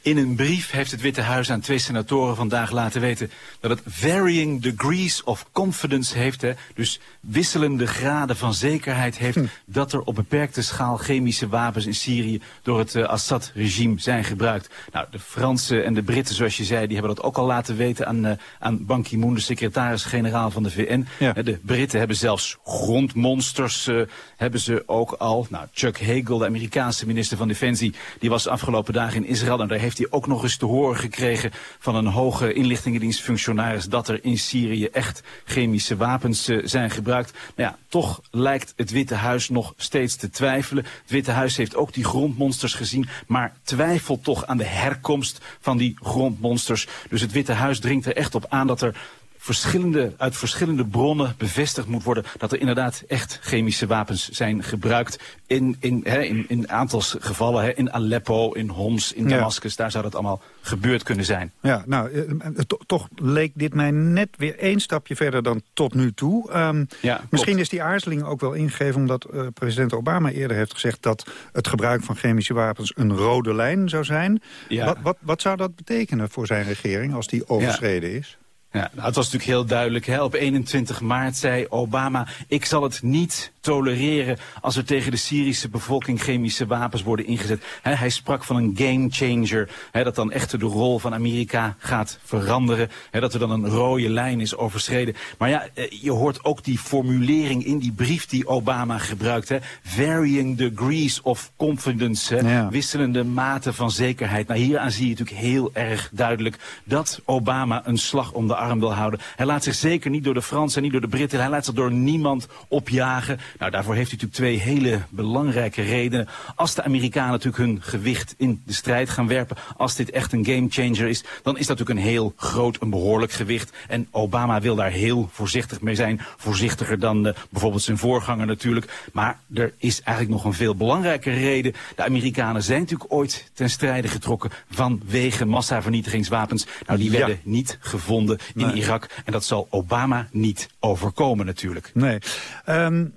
In een brief heeft het Witte Huis aan twee senatoren vandaag laten weten... dat het varying degrees of confidence heeft, hè, dus wisselende graden van zekerheid heeft... dat er op beperkte schaal chemische wapens in Syrië door het uh, Assad-regime zijn gebruikt. Nou, de Fransen en de Britten, zoals je zei, die hebben dat ook al laten weten aan, uh, aan Ban Ki-moon, de secretaris-generaal van de VN. Ja. De Britten hebben zelfs grondmonsters, uh, hebben ze ook al. Nou, Chuck Hagel, de Amerikaanse minister van Defensie, die was afgelopen dagen in Israël... en daar heeft hij ook nog eens te horen gekregen van een hoge inlichtingendienstfunctionaris... dat er in Syrië echt chemische wapens uh, zijn gebruikt. Nou ja, toch lijkt het Witte Huis nog steeds te twijfelen. Het Witte Huis heeft ook die grondmonsters gezien... maar twijfelt toch aan de herkomst van die grondmonsters. Dus het Witte Huis dringt er echt op aan dat er verschillende, uit verschillende bronnen bevestigd moet worden... dat er inderdaad echt chemische wapens zijn gebruikt. In, in, hè, in, in aantal gevallen, hè, in Aleppo, in Homs, in Damascus... Ja. daar zou dat allemaal gebeurd kunnen zijn. Ja, nou, to, toch leek dit mij net weer één stapje verder dan tot nu toe. Um, ja, misschien is die aarzeling ook wel ingegeven... omdat uh, president Obama eerder heeft gezegd... dat het gebruik van chemische wapens een rode lijn zou zijn. Ja. Wat, wat, wat zou dat betekenen voor zijn regering als die overschreden is? Ja, nou, het was natuurlijk heel duidelijk. Hè? Op 21 maart zei Obama... ik zal het niet tolereren als er tegen de Syrische bevolking chemische wapens worden ingezet. He, hij sprak van een game changer. He, dat dan echt de rol van Amerika gaat veranderen. He, dat er dan een rode lijn is overschreden. Maar ja, je hoort ook die formulering in die brief die Obama gebruikt. Varying degrees of confidence. Ja. Wisselende maten van zekerheid. Nou, hieraan zie je natuurlijk heel erg duidelijk dat Obama een slag om de arm wil houden. Hij laat zich zeker niet door de Fransen en niet door de Britten. Hij laat zich door niemand opjagen. Nou, daarvoor heeft hij natuurlijk twee hele belangrijke redenen. Als de Amerikanen natuurlijk hun gewicht in de strijd gaan werpen... als dit echt een gamechanger is... dan is dat natuurlijk een heel groot, een behoorlijk gewicht. En Obama wil daar heel voorzichtig mee zijn. Voorzichtiger dan uh, bijvoorbeeld zijn voorganger natuurlijk. Maar er is eigenlijk nog een veel belangrijke reden. De Amerikanen zijn natuurlijk ooit ten strijde getrokken... vanwege massavernietigingswapens. Nou, die werden ja. niet gevonden in nee. Irak. En dat zal Obama niet overkomen natuurlijk. Nee. Um...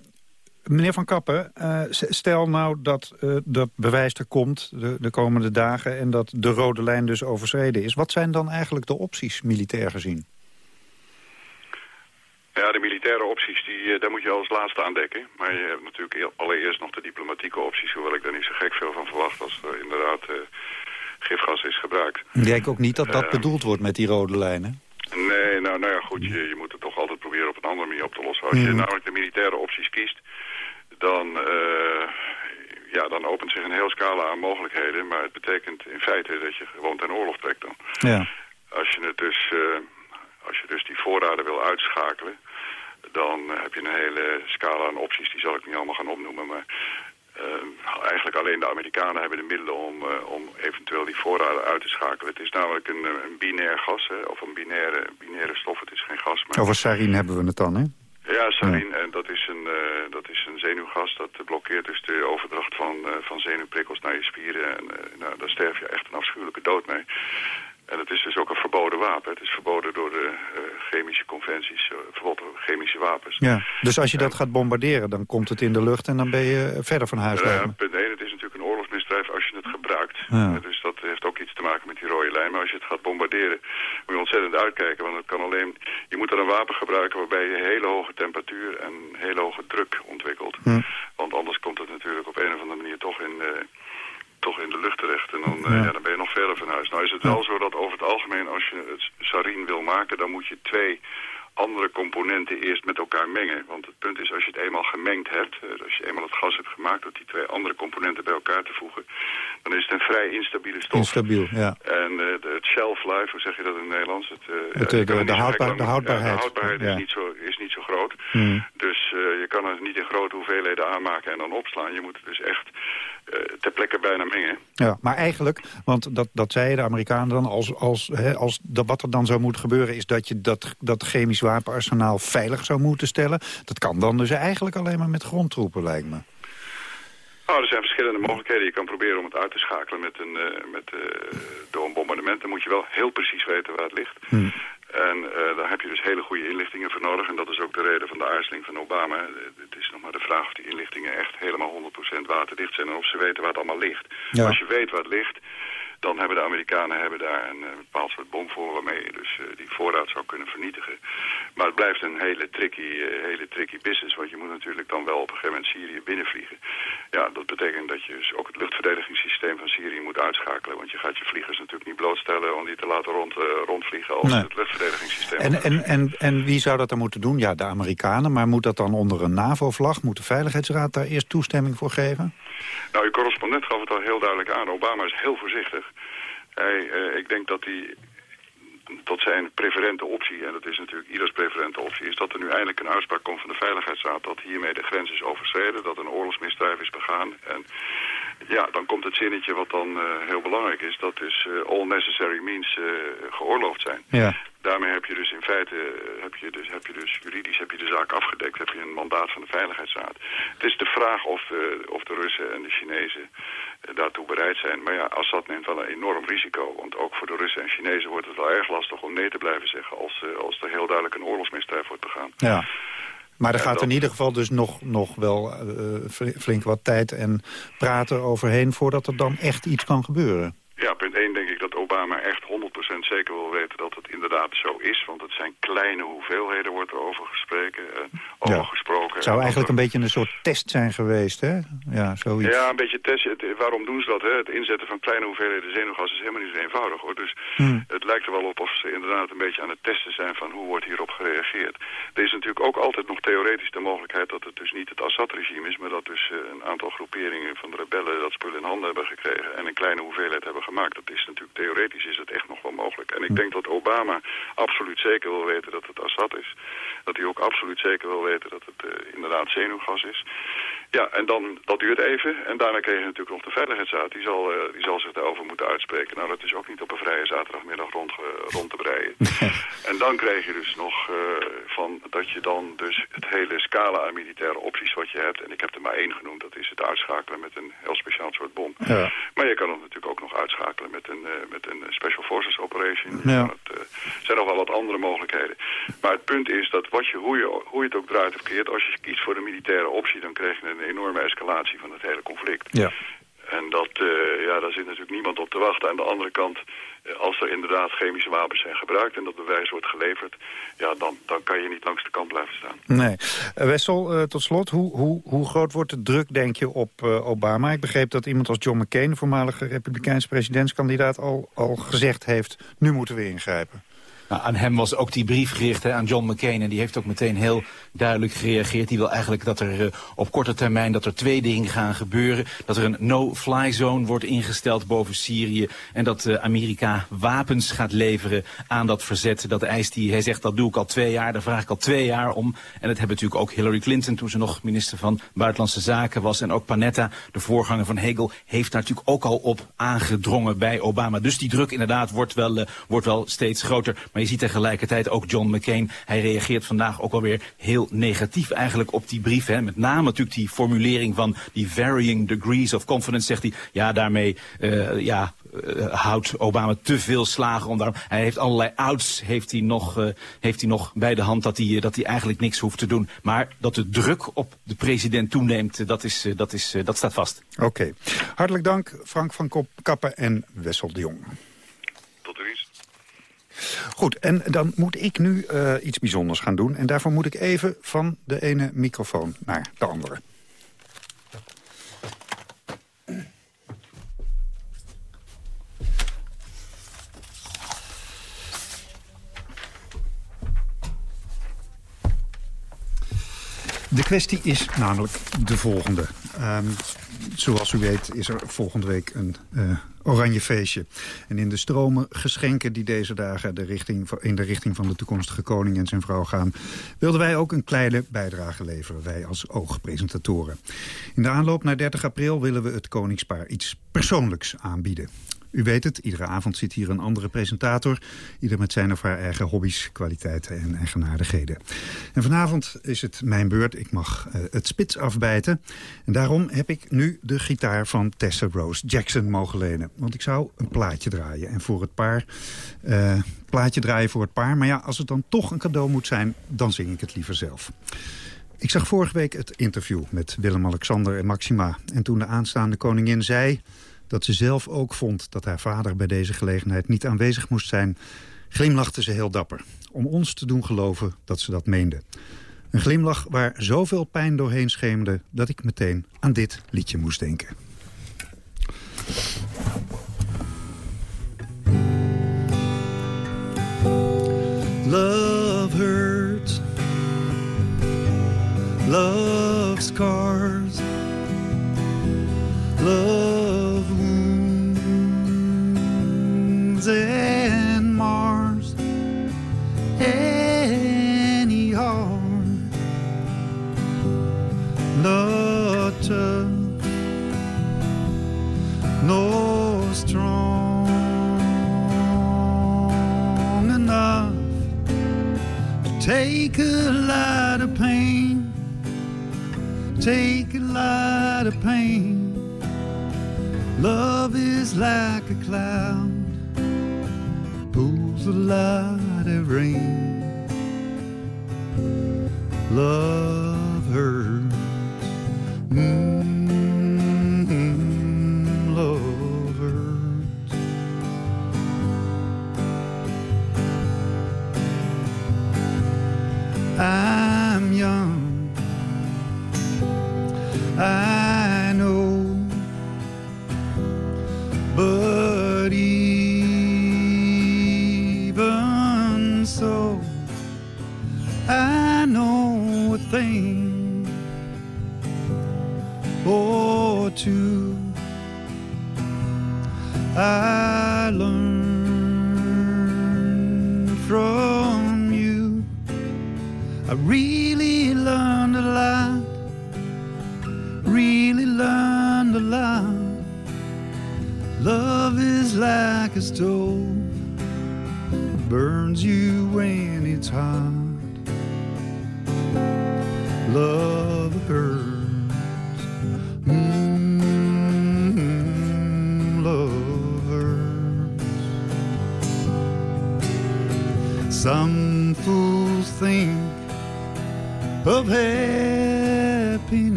Meneer Van Kappen, uh, stel nou dat uh, dat bewijs er komt de, de, komende dagen... en dat de rode lijn dus overschreden is. Wat zijn dan eigenlijk de opties, militair gezien? Ja, de militaire opties, die, daar moet je als laatste aandekken. Maar je hebt natuurlijk allereerst nog de diplomatieke opties... hoewel ik daar niet zo gek veel van verwacht als er inderdaad uh, gifgas is gebruikt. Ik denk ook niet dat dat bedoeld wordt met die rode lijnen. Nee, nou, nou ja, goed, je, je moet het toch altijd proberen op een andere manier op te lossen. Als je namelijk de militaire opties kiest dan, uh, ja, dan opent zich een heel scala aan mogelijkheden. Maar het betekent in feite dat je gewoon ten oorlog trekt dan. Ja. Als je, het dus, uh, als je dus die voorraden wil uitschakelen... dan heb je een hele scala aan opties, die zal ik niet allemaal gaan opnoemen. Maar uh, eigenlijk alleen de Amerikanen hebben de middelen om, uh, om eventueel die voorraden uit te schakelen. Het is namelijk een, een binair gas, hè, of een binaire, binaire stof. Het is geen gas. Maar... Over sarin hebben we het dan, hè? Ja, sarin, en dat is, een, uh, dat is een zenuwgas. Dat blokkeert dus de overdracht van, uh, van zenuwprikkels naar je spieren. En nou, daar sterf je echt een afschuwelijke dood mee. En het is dus ook een verboden wapen. Het is verboden door de chemische conventies, bijvoorbeeld chemische wapens. Ja, dus als je dat gaat bombarderen, dan komt het in de lucht en dan ben je verder van huis. Uh, punt 1, het is natuurlijk een oorlogsmisdrijf als je het gebruikt. Ja. dus dat heeft ook iets te maken met die rode lijn. Maar als je het gaat bombarderen, moet je ontzettend uitkijken. Want het kan alleen, een wapen gebruiken waarbij je hele hoge temperatuur en hele hoge druk ontwikkelt. Hm. Want anders komt het natuurlijk op een of andere manier toch in toch in de lucht terecht. En dan, ja. ja. dan ben je nog verder van huis. Nou is het wel zo dat over het algemeen als je het sarin wil maken... dan moet je twee andere componenten eerst met elkaar mengen. Want het punt is, als je het eenmaal gemengd hebt... als je eenmaal het gas hebt gemaakt... door die twee andere componenten bij elkaar te voegen... dan is het een vrij instabiele stof. Instabiel, ja. En uh, het shelf life, hoe zeg je dat in het Nederlands? Het, de, de, de, houdbaar, de, houdbaarheid. De houdbaarheid ja. is, niet zo, is niet zo groot. Hmm. Dus uh, je kan het niet in grote hoeveelheden aanmaken en dan opslaan. Je moet het dus echt ter plekke bijna mengen. Ja, maar eigenlijk, want dat, dat zei de Amerikanen dan... als, als, hè, als de, wat er dan zou moeten gebeuren... is dat je dat, dat chemisch wapenarsenaal veilig zou moeten stellen. Dat kan dan dus eigenlijk alleen maar met grondtroepen, lijkt me. Nou, er zijn verschillende mogelijkheden. Je kan proberen om het uit te schakelen met een, uh, met, uh, door een bombardement. Dan moet je wel heel precies weten waar het ligt. Hmm. En uh, daar heb je dus hele goede inlichtingen voor nodig. En dat is ook de reden van de aarzeling van Obama. Het is nog maar de vraag of die inlichtingen echt helemaal 100% waterdicht zijn... en of ze weten waar het allemaal ligt. Ja. Als je weet waar het ligt, dan hebben de Amerikanen hebben daar een uh, bepaald soort bom voor... waarmee je dus uh, die voorraad zou kunnen vernietigen. Maar het blijft een hele tricky, uh, hele tricky business... want je moet natuurlijk dan wel op een gegeven moment Syrië binnenvliegen. Ja, dat betekent dat je dus ook het luchtverdedigingssysteem van Syrië moet uitschakelen. Want je gaat je vliegers natuurlijk niet blootstellen... om die te laten rond, rondvliegen als nee. het luchtverdedigingssysteem. En, en, en, en wie zou dat dan moeten doen? Ja, de Amerikanen. Maar moet dat dan onder een NAVO-vlag? Moet de Veiligheidsraad daar eerst toestemming voor geven? Nou, uw correspondent gaf het al heel duidelijk aan. Obama is heel voorzichtig. Hij, uh, ik denk dat hij tot zijn preferente optie, en dat is natuurlijk ieders preferente optie, is dat er nu eindelijk een uitspraak komt van de Veiligheidsraad dat hiermee de grens is overschreden, dat een oorlogsmisdrijf is begaan. En ja, dan komt het zinnetje wat dan uh, heel belangrijk is, dat is uh, all necessary means uh, geoorloofd zijn. Ja. Daarmee heb je dus in feite, heb je dus, heb je dus juridisch heb je de zaak afgedekt, heb je een mandaat van de Veiligheidsraad. Het is de vraag of de, of de Russen en de Chinezen daartoe bereid zijn. Maar ja, Assad neemt wel een enorm risico. Want ook voor de Russen en Chinezen wordt het wel erg lastig om nee te blijven zeggen... als, uh, als er heel duidelijk een oorlogsmisdrijf wordt begaan. Ja. Maar er gaat dat... in ieder geval dus nog, nog wel flink wat tijd en praten overheen... voordat er dan echt iets kan gebeuren. Ja, punt 1 denk Obama echt 100% zeker wil weten dat het inderdaad zo is. Want het zijn kleine hoeveelheden, wordt er over gesproken. Uh, over ja. gesproken. Het zou eigenlijk een beetje een soort test zijn geweest, hè? Ja, zoiets. Ja, een beetje test. Het, waarom doen ze dat, hè? Het inzetten van kleine hoeveelheden zenuwgas is helemaal niet zo eenvoudig, hoor. Dus hmm. het lijkt er wel op of ze inderdaad een beetje aan het testen zijn van hoe wordt hierop gereageerd. Er is natuurlijk ook altijd nog theoretisch de mogelijkheid dat het dus niet het Assad-regime is, maar dat dus uh, een aantal groeperingen van de rebellen dat spul in handen hebben gekregen en een kleine hoeveelheid hebben gemaakt. Dat is natuurlijk theoretisch is het echt nog wel mogelijk. En ik denk dat Obama absoluut zeker wil weten dat het Assad is. Dat hij ook absoluut zeker wil weten dat het uh, inderdaad zenuwgas is. Ja, en dan, dat duurt even. En daarna kreeg je natuurlijk nog de Veiligheidsraad. Die zal, uh, die zal zich daarover moeten uitspreken. Nou, dat is ook niet op een vrije zaterdagmiddag rond, uh, rond te breien. [laughs] en dan kreeg je dus nog uh, van dat je dan dus het hele scala aan militaire opties wat je hebt. En ik heb er maar één genoemd. Dat is het uitschakelen met een heel speciaal soort bom. Ja. Maar je kan het natuurlijk ook nog uitschakelen met een, met een Special Forces Operation. Ja. Er zijn nog wel wat andere mogelijkheden. Maar het punt is dat wat je, hoe, je, hoe je het ook draait of keert... als je kiest voor de militaire optie... dan krijg je een enorme escalatie van het hele conflict. Ja. En dat, uh, ja, daar zit natuurlijk niemand op te wachten. Aan de andere kant, als er inderdaad chemische wapens zijn gebruikt... en dat bewijs wordt geleverd, ja, dan, dan kan je niet langs de kant blijven staan. Nee. Uh, Wessel, uh, tot slot, hoe, hoe, hoe groot wordt de druk, denk je, op Obama? Ik begreep dat iemand als John McCain, voormalige republikeinse presidentskandidaat... al, al gezegd heeft, nu moeten we ingrijpen. Nou, aan hem was ook die brief gericht, hè, aan John McCain. En die heeft ook meteen heel duidelijk gereageerd. Die wil eigenlijk dat er uh, op korte termijn dat er twee dingen gaan gebeuren. Dat er een no-fly zone wordt ingesteld boven Syrië. En dat uh, Amerika wapens gaat leveren aan dat verzet. Dat eist hij. Hij zegt dat doe ik al twee jaar. Daar vraag ik al twee jaar om. En dat hebben natuurlijk ook Hillary Clinton toen ze nog minister van Buitenlandse Zaken was. En ook Panetta, de voorganger van Hegel, heeft daar natuurlijk ook al op aangedrongen bij Obama. Dus die druk inderdaad wordt wel, uh, wordt wel steeds groter. Maar je ziet tegelijkertijd ook John McCain. Hij reageert vandaag ook alweer heel negatief eigenlijk op die brief. Hè. Met name natuurlijk die formulering van die varying degrees of confidence. Zegt hij, ja daarmee uh, ja, uh, houdt Obama te veel slagen. Om hij heeft allerlei outs heeft hij nog, uh, heeft hij nog bij de hand dat hij, dat hij eigenlijk niks hoeft te doen. Maar dat de druk op de president toeneemt, dat, is, dat, is, dat staat vast. Oké. Hartelijk dank Frank van Kappen en Wessel de Jong. Goed, en dan moet ik nu uh, iets bijzonders gaan doen. En daarvoor moet ik even van de ene microfoon naar de andere. De kwestie is namelijk de volgende. Um, zoals u weet is er volgende week een uh, oranje feestje. En in de stromen geschenken die deze dagen de richting, in de richting van de toekomstige koning en zijn vrouw gaan... wilden wij ook een kleine bijdrage leveren, wij als oogpresentatoren. In de aanloop naar 30 april willen we het koningspaar iets persoonlijks aanbieden. U weet het, iedere avond zit hier een andere presentator. Ieder met zijn of haar eigen hobby's, kwaliteiten en eigenaardigheden. En vanavond is het mijn beurt. Ik mag uh, het spits afbijten. En daarom heb ik nu de gitaar van Tessa Rose Jackson mogen lenen. Want ik zou een plaatje draaien. En voor het paar... Uh, plaatje draaien voor het paar. Maar ja, als het dan toch een cadeau moet zijn, dan zing ik het liever zelf. Ik zag vorige week het interview met Willem-Alexander en Maxima. En toen de aanstaande koningin zei dat ze zelf ook vond dat haar vader bij deze gelegenheid niet aanwezig moest zijn, glimlachte ze heel dapper. Om ons te doen geloven dat ze dat meende. Een glimlach waar zoveel pijn doorheen scheemde dat ik meteen aan dit liedje moest denken. Love hurts. Love scars. Love and mars any heart. Not tough nor strong enough to take a lot of pain take a lot of pain. Love is like a cloud, a lot of rain. Love hurts, mm,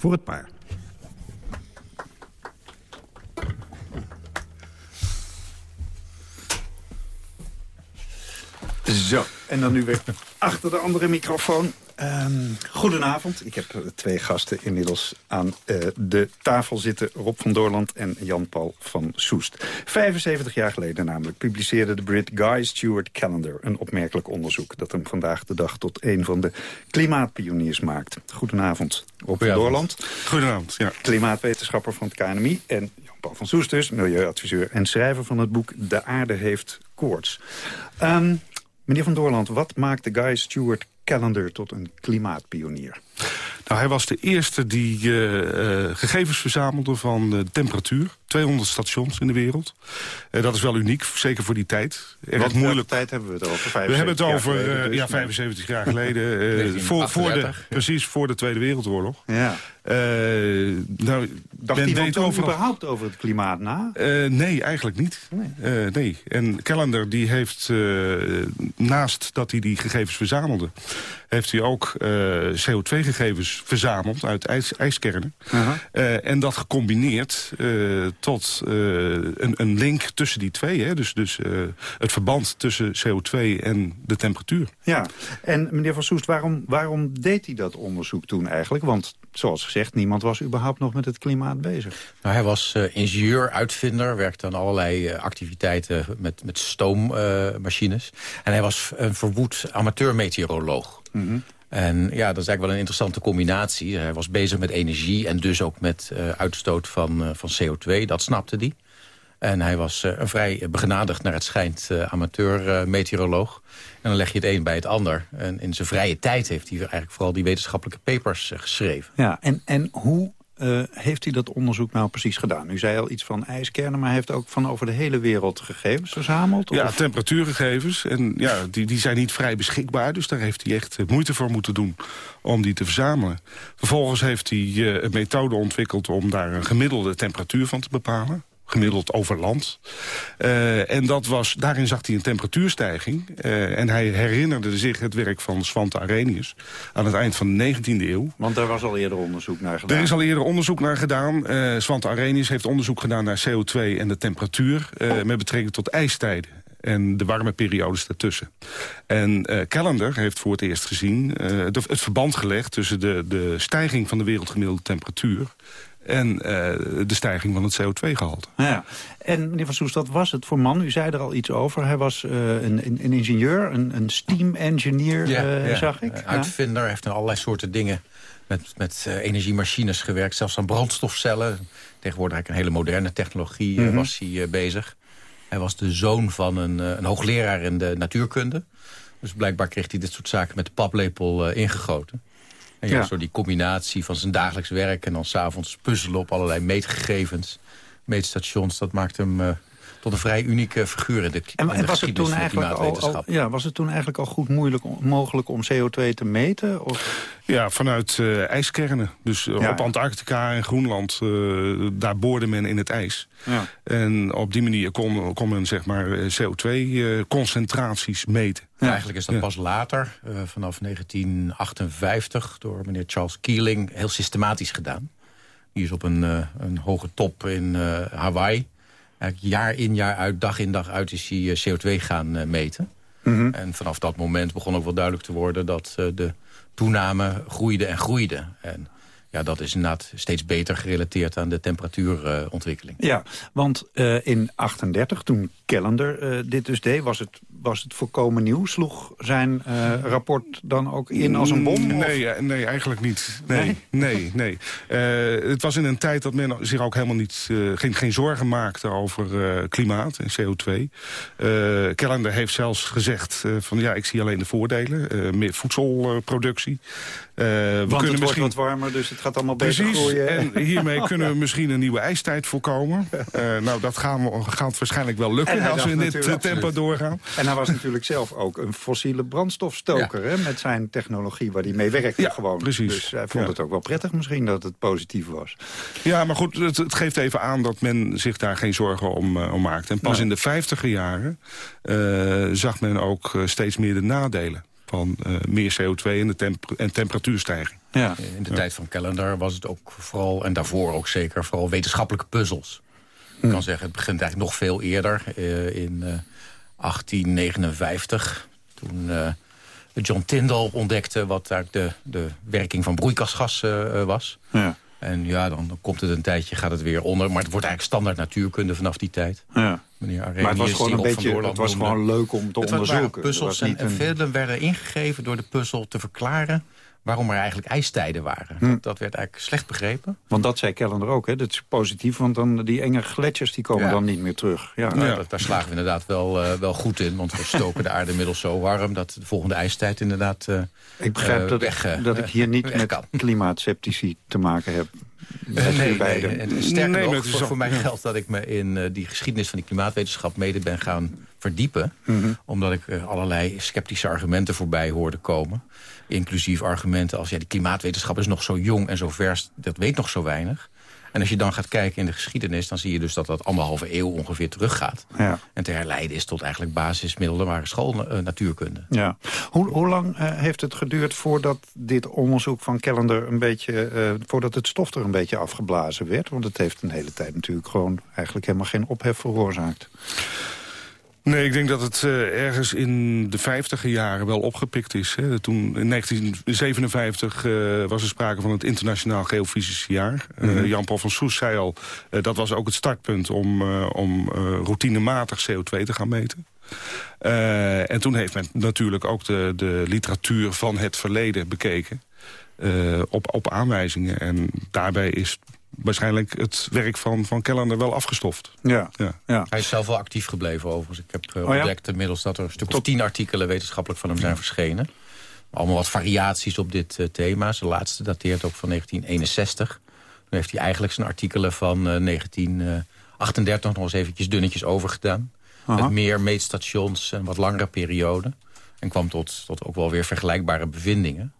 Voor het paar. Zo, en dan nu weer achter de andere microfoon. Ehm, goedenavond. Ik heb eh, twee gasten inmiddels aan eh, de tafel zitten. Rob van Doorland en Jan-Paul van Soest. 75 jaar geleden namelijk publiceerde de Brit Guy Stewart Calendar... een opmerkelijk onderzoek dat hem vandaag de dag tot een van de klimaatpioniers maakt. Goedenavond, Rob van Doorland. Goedenavond, ja. Klimaatwetenschapper van het KNMI en Jan-Paul van Soest dus, milieuadviseur... en schrijver van het boek De aarde heeft koorts. Ehm, meneer van Doorland, wat maakt de Guy Stewart Calendar tot een klimaatpionier? Nou, hij was de eerste die uh, uh, gegevens verzamelde van de temperatuur. 200 stations in de wereld. Uh, dat is wel uniek, zeker voor die tijd. Wat moeilijk. tijd hebben we het over? we hebben het over geleden, dus, ja, 75 jaar [laughs] geleden. voor, voor de, precies voor de Tweede Wereldoorlog. Ja. nou, Dacht iemand toen overal... überhaupt over het klimaat na? nee, eigenlijk niet. Nee. nee. En Callender die heeft, naast dat hij die gegevens verzamelde... heeft hij ook CO2-gegevens verzameld uit ijs, ijskernen. Uh -huh. en dat gecombineerd tot uh, een, een, link tussen die twee. Hè? Dus, dus uh, het verband tussen CO2 en de temperatuur. Ja, en meneer Van Soest, waarom, waarom deed hij dat onderzoek toen eigenlijk? Want zoals gezegd, niemand was überhaupt nog met het klimaat bezig. Nou, hij was uh, ingenieur, uitvinder, werkte aan allerlei activiteiten met, met stoommachines. en hij was een verwoed amateur-meteoroloog. Mm -hmm. En ja, dat is eigenlijk wel een interessante combinatie. Hij was bezig met energie en dus ook met uh, uitstoot van, uh, van CO2. Dat snapte hij. En hij was uh, een vrij begenadigd, naar het schijnt, amateur-meteoroloog. en dan leg je het een bij het ander. En in zijn vrije tijd heeft hij eigenlijk vooral die wetenschappelijke papers geschreven. Ja, en, en hoe uh, heeft hij dat onderzoek nou precies gedaan? U zei al iets van ijskernen, maar hij heeft ook van over de hele wereld gegevens verzameld? Ja, of? temperatuurgegevens. En ja, die, die zijn niet vrij beschikbaar, dus daar heeft hij echt moeite voor moeten doen om die te verzamelen. Vervolgens heeft hij uh, een methode ontwikkeld om daar een gemiddelde temperatuur van te bepalen gemiddeld over land. Uh, en dat was, daarin zag hij een temperatuurstijging. Uh, en hij herinnerde zich het werk van Svante Arrhenius... aan het eind van de 19e eeuw. Want daar was al eerder onderzoek naar gedaan. Er is al eerder onderzoek naar gedaan. Uh, Svante Arrhenius heeft onderzoek gedaan naar CO2 en de temperatuur... met betrekking tot ijstijden en de warme periodes daartussen. En uh, Callender heeft voor het eerst gezien uh, het verband gelegd... tussen de, de stijging van de wereldgemiddelde temperatuur en uh, de stijging van het CO2-gehalte. Ja. En meneer Van Soest, wat was het voor man? U zei er al iets over. Hij was uh, een, een, een, ingenieur, een, een steam engineer, ja, uh, ja. zag ik. Uitvinder, heeft in allerlei soorten dingen met, met energiemachines gewerkt. Zelfs aan brandstofcellen. Tegenwoordig eigenlijk een hele moderne technologie mm -hmm. was hij bezig. Hij was de zoon van een, een hoogleraar in de natuurkunde. Dus blijkbaar kreeg hij dit soort zaken met de paplepel ingegoten. En ja. door die combinatie van zijn dagelijks werk... en dan s'avonds puzzelen op allerlei meetgegevens, meetstations... dat maakt hem uh, tot een vrij unieke figuur in de, en, in de en was het toen eigenlijk al, al, ja, was het toen eigenlijk al goed moeilijk, mogelijk om CO2 te meten? Of? Ja, vanuit uh, ijskernen. Dus uh, ja, op Antarctica en Groenland, uh, daar boorde men in het ijs. Ja. En op die manier kon, kon men zeg maar CO2-concentraties meten. Ja. Eigenlijk is dat pas later, vanaf 1958, door meneer Charles Keeling, heel systematisch gedaan. Die is op een, een hoge top in Hawaii jaar in jaar uit, dag in dag uit is hij CO2 gaan meten. Mm -hmm. En vanaf dat moment begon ook wel duidelijk te worden... dat de toename groeide en groeide. En ja, dat is inderdaad steeds beter gerelateerd aan de temperatuurontwikkeling. Ja, want uh, in 38, toen Callender uh, dit dus deed, was het, was het volkomen nieuw. Sloeg zijn rapport dan ook in als een bom? Nee, nee eigenlijk niet. Nee, nee, nee. nee. het was in een tijd dat men zich ook helemaal niet, geen, geen zorgen maakte over klimaat en CO2. Callender heeft zelfs gezegd van ja, ik zie alleen de voordelen. meer voedselproductie. Uh, we Want kunnen het misschien... wordt wat warmer, dus het gaat allemaal beter Precies, groeien. en hiermee [laughs] kunnen we misschien een nieuwe ijstijd voorkomen. Uh, nou, dat gaan we, gaat waarschijnlijk wel lukken als we in dit tempo doorgaan. En hij was natuurlijk zelf ook een fossiele brandstofstoker... Hè, met zijn technologie waar hij mee werkte Ja, gewoon. precies. Dus hij vond Ja. het ook wel prettig misschien dat het positief was. Ja, maar goed, het, het geeft even aan dat men zich daar geen zorgen om, uh, om maakt. En pas in de vijftiger jaren uh, zag men ook uh, steeds meer de nadelen van uh, meer CO2 en, de temp en temperatuurstijging. Ja. In de tijd van Callender was het ook vooral, en daarvoor ook zeker... vooral wetenschappelijke puzzels. Ik kan zeggen, het begint eigenlijk nog veel eerder. Uh, in uh, 1859, toen uh, John Tyndall ontdekte... wat daar de, de werking van broeikasgas uh, was. Ja. En ja, dan, komt het een tijdje, gaat het weer onder. Maar het wordt eigenlijk standaard natuurkunde vanaf die tijd. Ja. Meneer Maar het was gewoon die een beetje, het was gewoon leuk om te Het waren onderzoeken. puzzels Het was en, niet en een- velen werden ingegeven door de puzzel te verklaren... waarom er eigenlijk ijstijden waren. Hm. Dat, dat werd eigenlijk slecht begrepen. Want dat zei Callender ook, hè? dat is positief, want dan die enge gletsjers die komen Ja. dan niet meer terug. Ja. Nou, dat- daar slagen we inderdaad wel, eh, wel goed in. Want we stoken de aarde inmiddels zo warm... dat de volgende ijstijd inderdaad eh, Ik begrijp eh, dat, weg, dat ik hier niet met kan. klimaatceptici te maken heb. Nee, nee, en sterker Nee, maar nog, voor, mij ja. geldt dat ik me in die geschiedenis van die klimaatwetenschap mede ben gaan verdiepen. Mhm. Omdat ik allerlei sceptische argumenten voorbij hoorde komen. Inclusief argumenten als ja, die klimaatwetenschap is nog zo jong en zo vers, dat weet nog zo weinig. En als je dan gaat kijken in de geschiedenis, dan zie je dus dat dat anderhalve eeuw ongeveer teruggaat. Ja. En te herleiden is tot eigenlijk basis middelbare school eh, natuurkunde. Ja. Hoe, hoe lang eh, heeft het geduurd voordat dit onderzoek van Callender een beetje... eh, voordat het stof er een beetje afgeblazen werd? Want het heeft een hele tijd natuurlijk gewoon eigenlijk helemaal geen ophef veroorzaakt. Nee, ik denk dat het eh, ergens in de vijftiger jaren wel opgepikt is. Hè. Toen in 1957 eh, was er sprake van het Internationaal Geofysisch Jaar. Eh, Mhm. Jan-Paul van Soes zei al, dat was ook het startpunt om, om routinematig CO2 te gaan meten. En toen heeft men natuurlijk ook de, de literatuur van het verleden bekeken. op, op aanwijzingen. En daarbij is waarschijnlijk het werk van, van Callender wel afgestoft. Ja. Ja. Ja. Hij is zelf wel actief gebleven overigens. Ik heb eh, Oh ja? ontdekt inmiddels dat er een stuk of tien artikelen wetenschappelijk van hem zijn verschenen. Allemaal wat variaties op dit eh, thema. Zijn laatste dateert ook van 1961. Nu heeft hij eigenlijk zijn artikelen van eh, 1938 nog eens eventjes dunnetjes overgedaan. Aha. Met meer meetstations en wat langere perioden. En kwam tot, tot ook wel weer vergelijkbare bevindingen.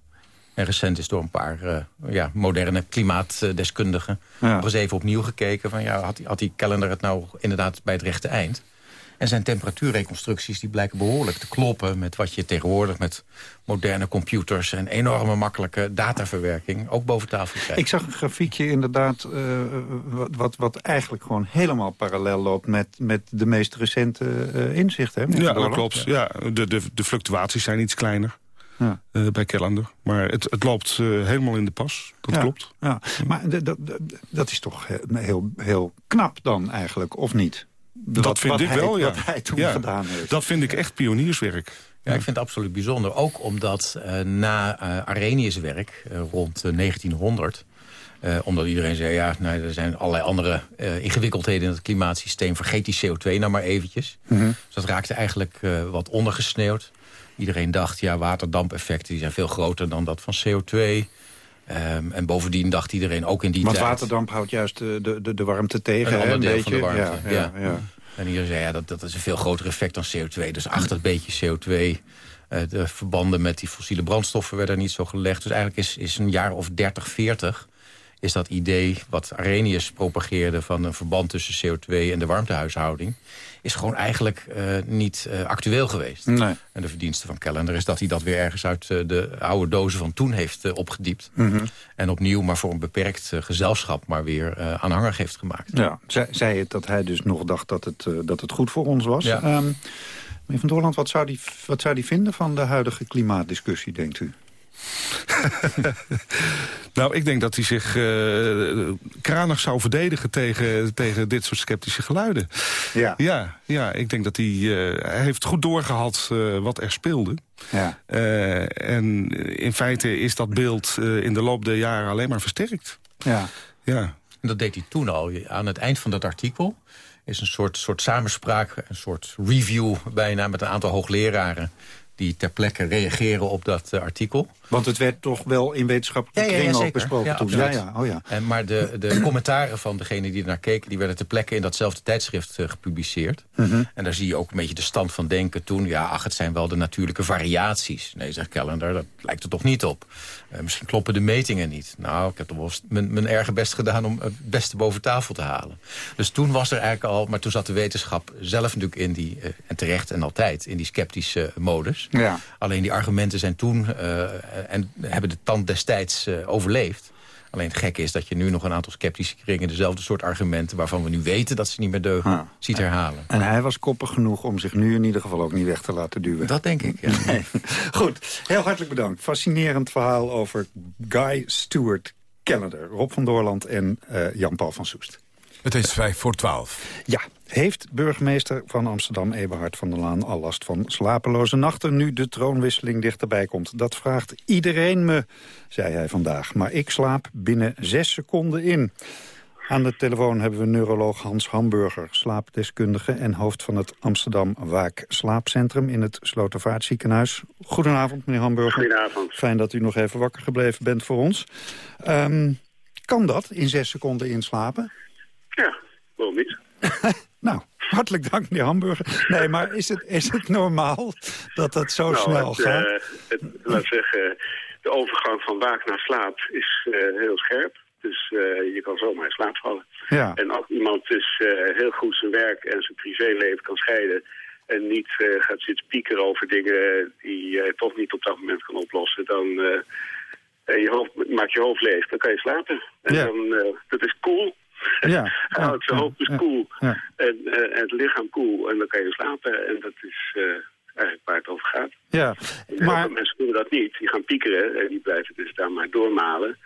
En recent is door een paar eh, ja, moderne klimaatdeskundigen... Ja. nog eens even opnieuw gekeken... van ja, had, die- had die kalender het nou inderdaad bij het rechte eind? En zijn temperatuurreconstructies die blijken behoorlijk te kloppen... met wat je tegenwoordig met moderne computers... en enorme makkelijke dataverwerking ook boven tafel krijgt. Ik zag een grafiekje inderdaad eh, wat, wat, eigenlijk gewoon helemaal parallel loopt... met, met de meest recente eh, inzichten. Ja, dat klopt. Ja, de, de, de fluctuaties zijn iets kleiner Ja. eh, bij Callender. Maar het, het loopt eh, helemaal in de pas. Dat Ja, klopt. Ja. Maar dat is toch heel, heel, heel knap dan eigenlijk, of niet? Dat Wat- vind wat ik hij- wel, ja. Wat hij toen Ja, gedaan heeft. Dat vind ik echt pionierswerk. Ja, ik vind het absoluut bijzonder. Ook omdat eh, na eh Arrhenius werk rond eh, 1900... eh, omdat iedereen zei, ja, nou, er zijn allerlei andere eh, ingewikkeldheden in het klimaatsysteem. Vergeet die CO2 nou maar eventjes. Mhm. Dus dat raakte eigenlijk eh, wat ondergesneeuwd. Iedereen dacht, ja, waterdampeffecten die zijn veel groter dan dat van CO2. Ehm, en bovendien dacht iedereen ook in die Want tijd... waterdamp houdt juist de, de, de, de warmte tegen, Een ander een deel van beetje. de warmte, ja, ja, ja. ja. En iedereen zei, ja, dat, dat is een veel groter effect dan CO2. Dus achter het beetje CO2, eh, de verbanden met die fossiele brandstoffen werden er niet zo gelegd. Dus eigenlijk is, is een jaar of 30, 40 is dat idee wat Arrhenius propageerde... van een verband tussen CO2 en de warmtehuishouding... is gewoon eigenlijk eh, niet eh, actueel geweest. Nee. En de verdienste van Callender is dat hij dat weer ergens uit eh, de oude dozen van toen heeft opgediept. Mhm. En opnieuw, maar voor een beperkt gezelschap, maar weer aanhangig heeft gemaakt. Ja, zei, zei het dat hij dus nog dacht dat het, dat het goed voor ons was. Ja. Ehm, meneer Van Doorland, wat zou, die, wat zou die vinden van de huidige klimaatdiscussie, denkt u? [laughs] Nou, ik denk dat hij zich eh, kranig zou verdedigen tegen, tegen dit soort sceptische geluiden. Ja. Ja, ja ik denk dat hij, eh, hij heeft goed doorgehad eh, wat er speelde. Ja. Eh, en in feite is dat beeld eh, in de loop der jaren alleen maar versterkt. Ja. Ja. En dat deed hij toen al. Aan het eind van dat artikel is een soort, soort samenspraak, een soort review bijna met een aantal hoogleraren die ter plekke reageren op dat eh, artikel. Want het werd toch wel in wetenschappelijke kring ook besproken toen. Ja, absoluut. ja, oh ja. En, maar de, de [clears throat] commentaren van degenen die er naar keken... die werden ter plekke in datzelfde tijdschrift eh, gepubliceerd. Mhm. En daar zie je ook een beetje de stand van denken toen. Ja, ach, het zijn wel de natuurlijke variaties. Nee, zegt Callender, dat lijkt er toch niet op. Eh, misschien kloppen de metingen niet. Nou, ik heb toch wel mijn, mijn erge best gedaan... om het beste boven tafel te halen. Dus toen was er eigenlijk al... maar toen zat de wetenschap zelf natuurlijk in die... en terecht en altijd in die sceptische modus. Ja. Alleen die argumenten zijn toen... eh, en hebben de tand destijds eh, overleefd. Alleen het gekke is dat je nu nog een aantal sceptische kringen... dezelfde soort argumenten waarvan we nu weten dat ze niet meer deugen... Ah. ziet herhalen. En hij was koppig genoeg om zich nu in ieder geval ook niet weg te laten duwen. Dat denk ik, ja. [laughs] Nee. Goed, heel hartelijk bedankt. Fascinerend verhaal over Guy Stewart Callender. Rob van Doorland en eh, Jan-Paul van Soest. Het is vijf voor twaalf. Ja, heeft burgemeester van Amsterdam, Eberhard van der Laan... al last van slapeloze nachten nu de troonwisseling dichterbij komt? Dat vraagt iedereen me, zei hij vandaag. Maar ik slaap binnen zes seconden in. Aan de telefoon hebben we neuroloog Hans Hamburger... slaapdeskundige en hoofd van het Amsterdam Waak Slaapcentrum... in het Slotervaartziekenhuis. Goedenavond, meneer Hamburger. Goedenavond. Fijn dat u nog even wakker gebleven bent voor ons. Ehm, kan dat, in zes seconden inslapen? Ja, waarom niet? [laughs] Nou, hartelijk dank, meneer Hamburger. Nee, maar is het, is het normaal dat dat zo nou, snel het, gaat? eh, het, laat zeggen, de overgang van waak naar slaap is eh, heel scherp. Dus eh, je kan zomaar in slaap vallen. Ja. En als iemand dus eh, heel goed zijn werk en zijn privéleven kan scheiden... en niet eh, gaat zitten piekeren over dingen die je toch niet op dat moment kan oplossen... dan eh, eh, je hoofd, maakt je hoofd leeg, dan kan je slapen. En Ja. dan, eh, dat is cool. Ja. Hij [laughs] houdt zijn hoofd dus ja. en, eh, en het lichaam cool. En dan kan je slapen. En dat is eh, eigenlijk waar het over gaat. Ja, maar mensen doen dat niet. Die gaan piekeren en die blijven dus daar maar doormalen.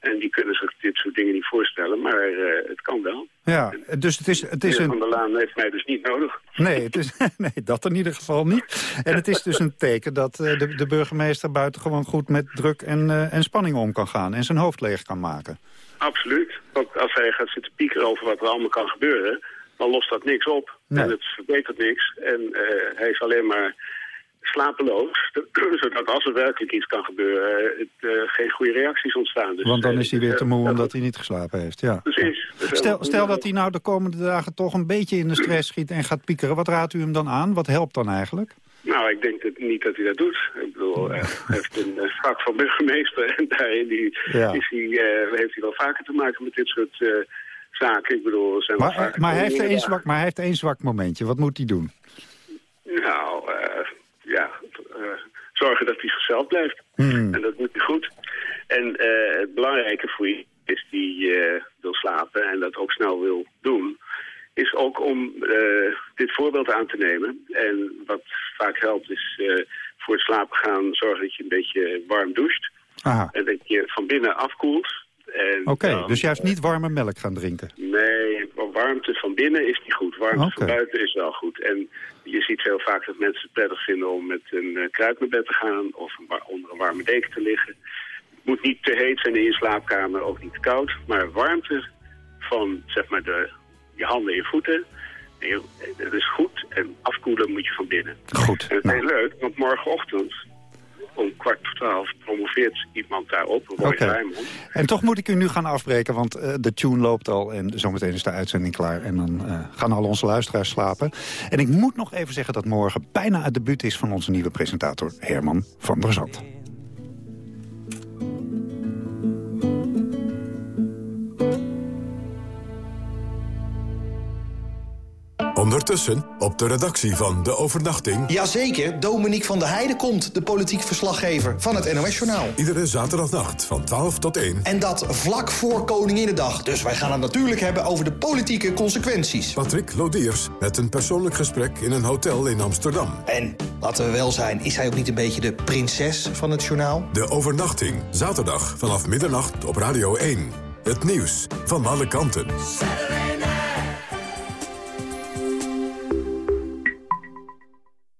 En die kunnen zich dit soort dingen niet voorstellen, maar eh, het kan wel. ja, dus het is, het is Meneer Van een... der Laan heeft mij dus niet nodig. Nee, het is, [laughs] nee, dat in ieder geval niet. En het is dus een teken dat de, de burgemeester buitengewoon goed met druk en, en spanning om kan gaan. En zijn hoofd leeg kan maken. Absoluut. Want als hij gaat zitten piekeren over wat er allemaal kan gebeuren... dan lost dat niks op. Nee. En het verbetert niks. En eh, hij is alleen maar slapeloos. [clears throat] Zodat als er werkelijk iets kan gebeuren... het, eh, geen goede reacties ontstaan. Dus, Want dan eh, is hij weer te moe dat- omdat hij niet geslapen heeft. Ja. Precies. Stel, stel dat hij nou de komende dagen toch een beetje in de stress schiet en gaat piekeren. Wat raadt u hem dan aan? Wat helpt dan eigenlijk? Nou, ik denk dat, niet dat hij dat doet. Ik bedoel, hij heeft een vak van burgemeester [laughs] en daarin die, Ja. is hij, eh, heeft hij wel vaker te maken met dit soort eh, zaken. Ik bedoel, zijn Maar, hij heeft één zwak, maar hij heeft één zwak momentje. Wat moet hij doen? Nou, eh, ja, eh, zorgen dat hij zichzelf blijft. Hmm. En dat moet hij goed. En eh, het belangrijke voor je is die eh, wil slapen en dat ook snel wil doen... is ook om eh, dit voorbeeld aan te nemen. En wat vaak helpt is eh, voor het slapen gaan zorgen dat je een beetje warm doucht. Aha. En dat je van binnen afkoelt. Oké, dus juist niet warme melk gaan drinken. Nee, warmte van binnen is niet goed. Warmte van buiten is wel goed. En je ziet heel vaak dat mensen het prettig vinden om met een kruid naar bed te gaan... of onder een warme deken te liggen. Het moet niet te heet zijn in je slaapkamer, ook niet te koud. Maar warmte van, zeg maar, de, je handen en je voeten... en Dat is goed. En afkoelen moet je van binnen. Goed. En het is heel leuk, want morgenochtend om kwart voor twaalf promoveert iemand daarop, Roy Oké. Rijmond. En toch moet ik u nu gaan afbreken, want eh, de tune loopt al... en zometeen is de uitzending klaar en dan eh, gaan al onze luisteraars slapen. En ik moet nog even zeggen dat morgen bijna het debuut is... van onze nieuwe presentator Herman van der Zand. Ondertussen op de redactie van De Overnachting... Jazeker, Dominique van der Heijden komt, de politiek verslaggever van het NOS-journaal. Iedere zaterdagnacht van 12 tot 1. En dat vlak voor Koninginnedag. Dus wij gaan het natuurlijk hebben over de politieke consequenties. Patrick Lodiers met een persoonlijk gesprek in een hotel in Amsterdam. En, laten we wel zijn, is hij ook niet een beetje de prinses van het journaal? De Overnachting, zaterdag vanaf middernacht op Radio 1. Het nieuws van alle kanten.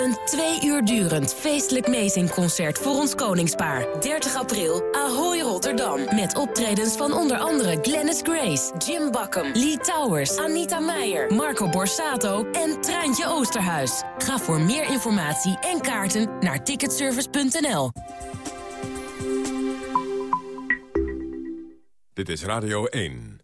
Een twee uur durend feestelijk meezingconcert voor ons koningspaar. 30 april, Ahoy Rotterdam. Met optredens van onder andere Glennis Grace, Jim Bakken, Lee Towers, Anita Meijer, Marco Borsato en Treintje Oosterhuis. Ga voor meer informatie en kaarten naar ticketservice.nl. Dit is Radio 1.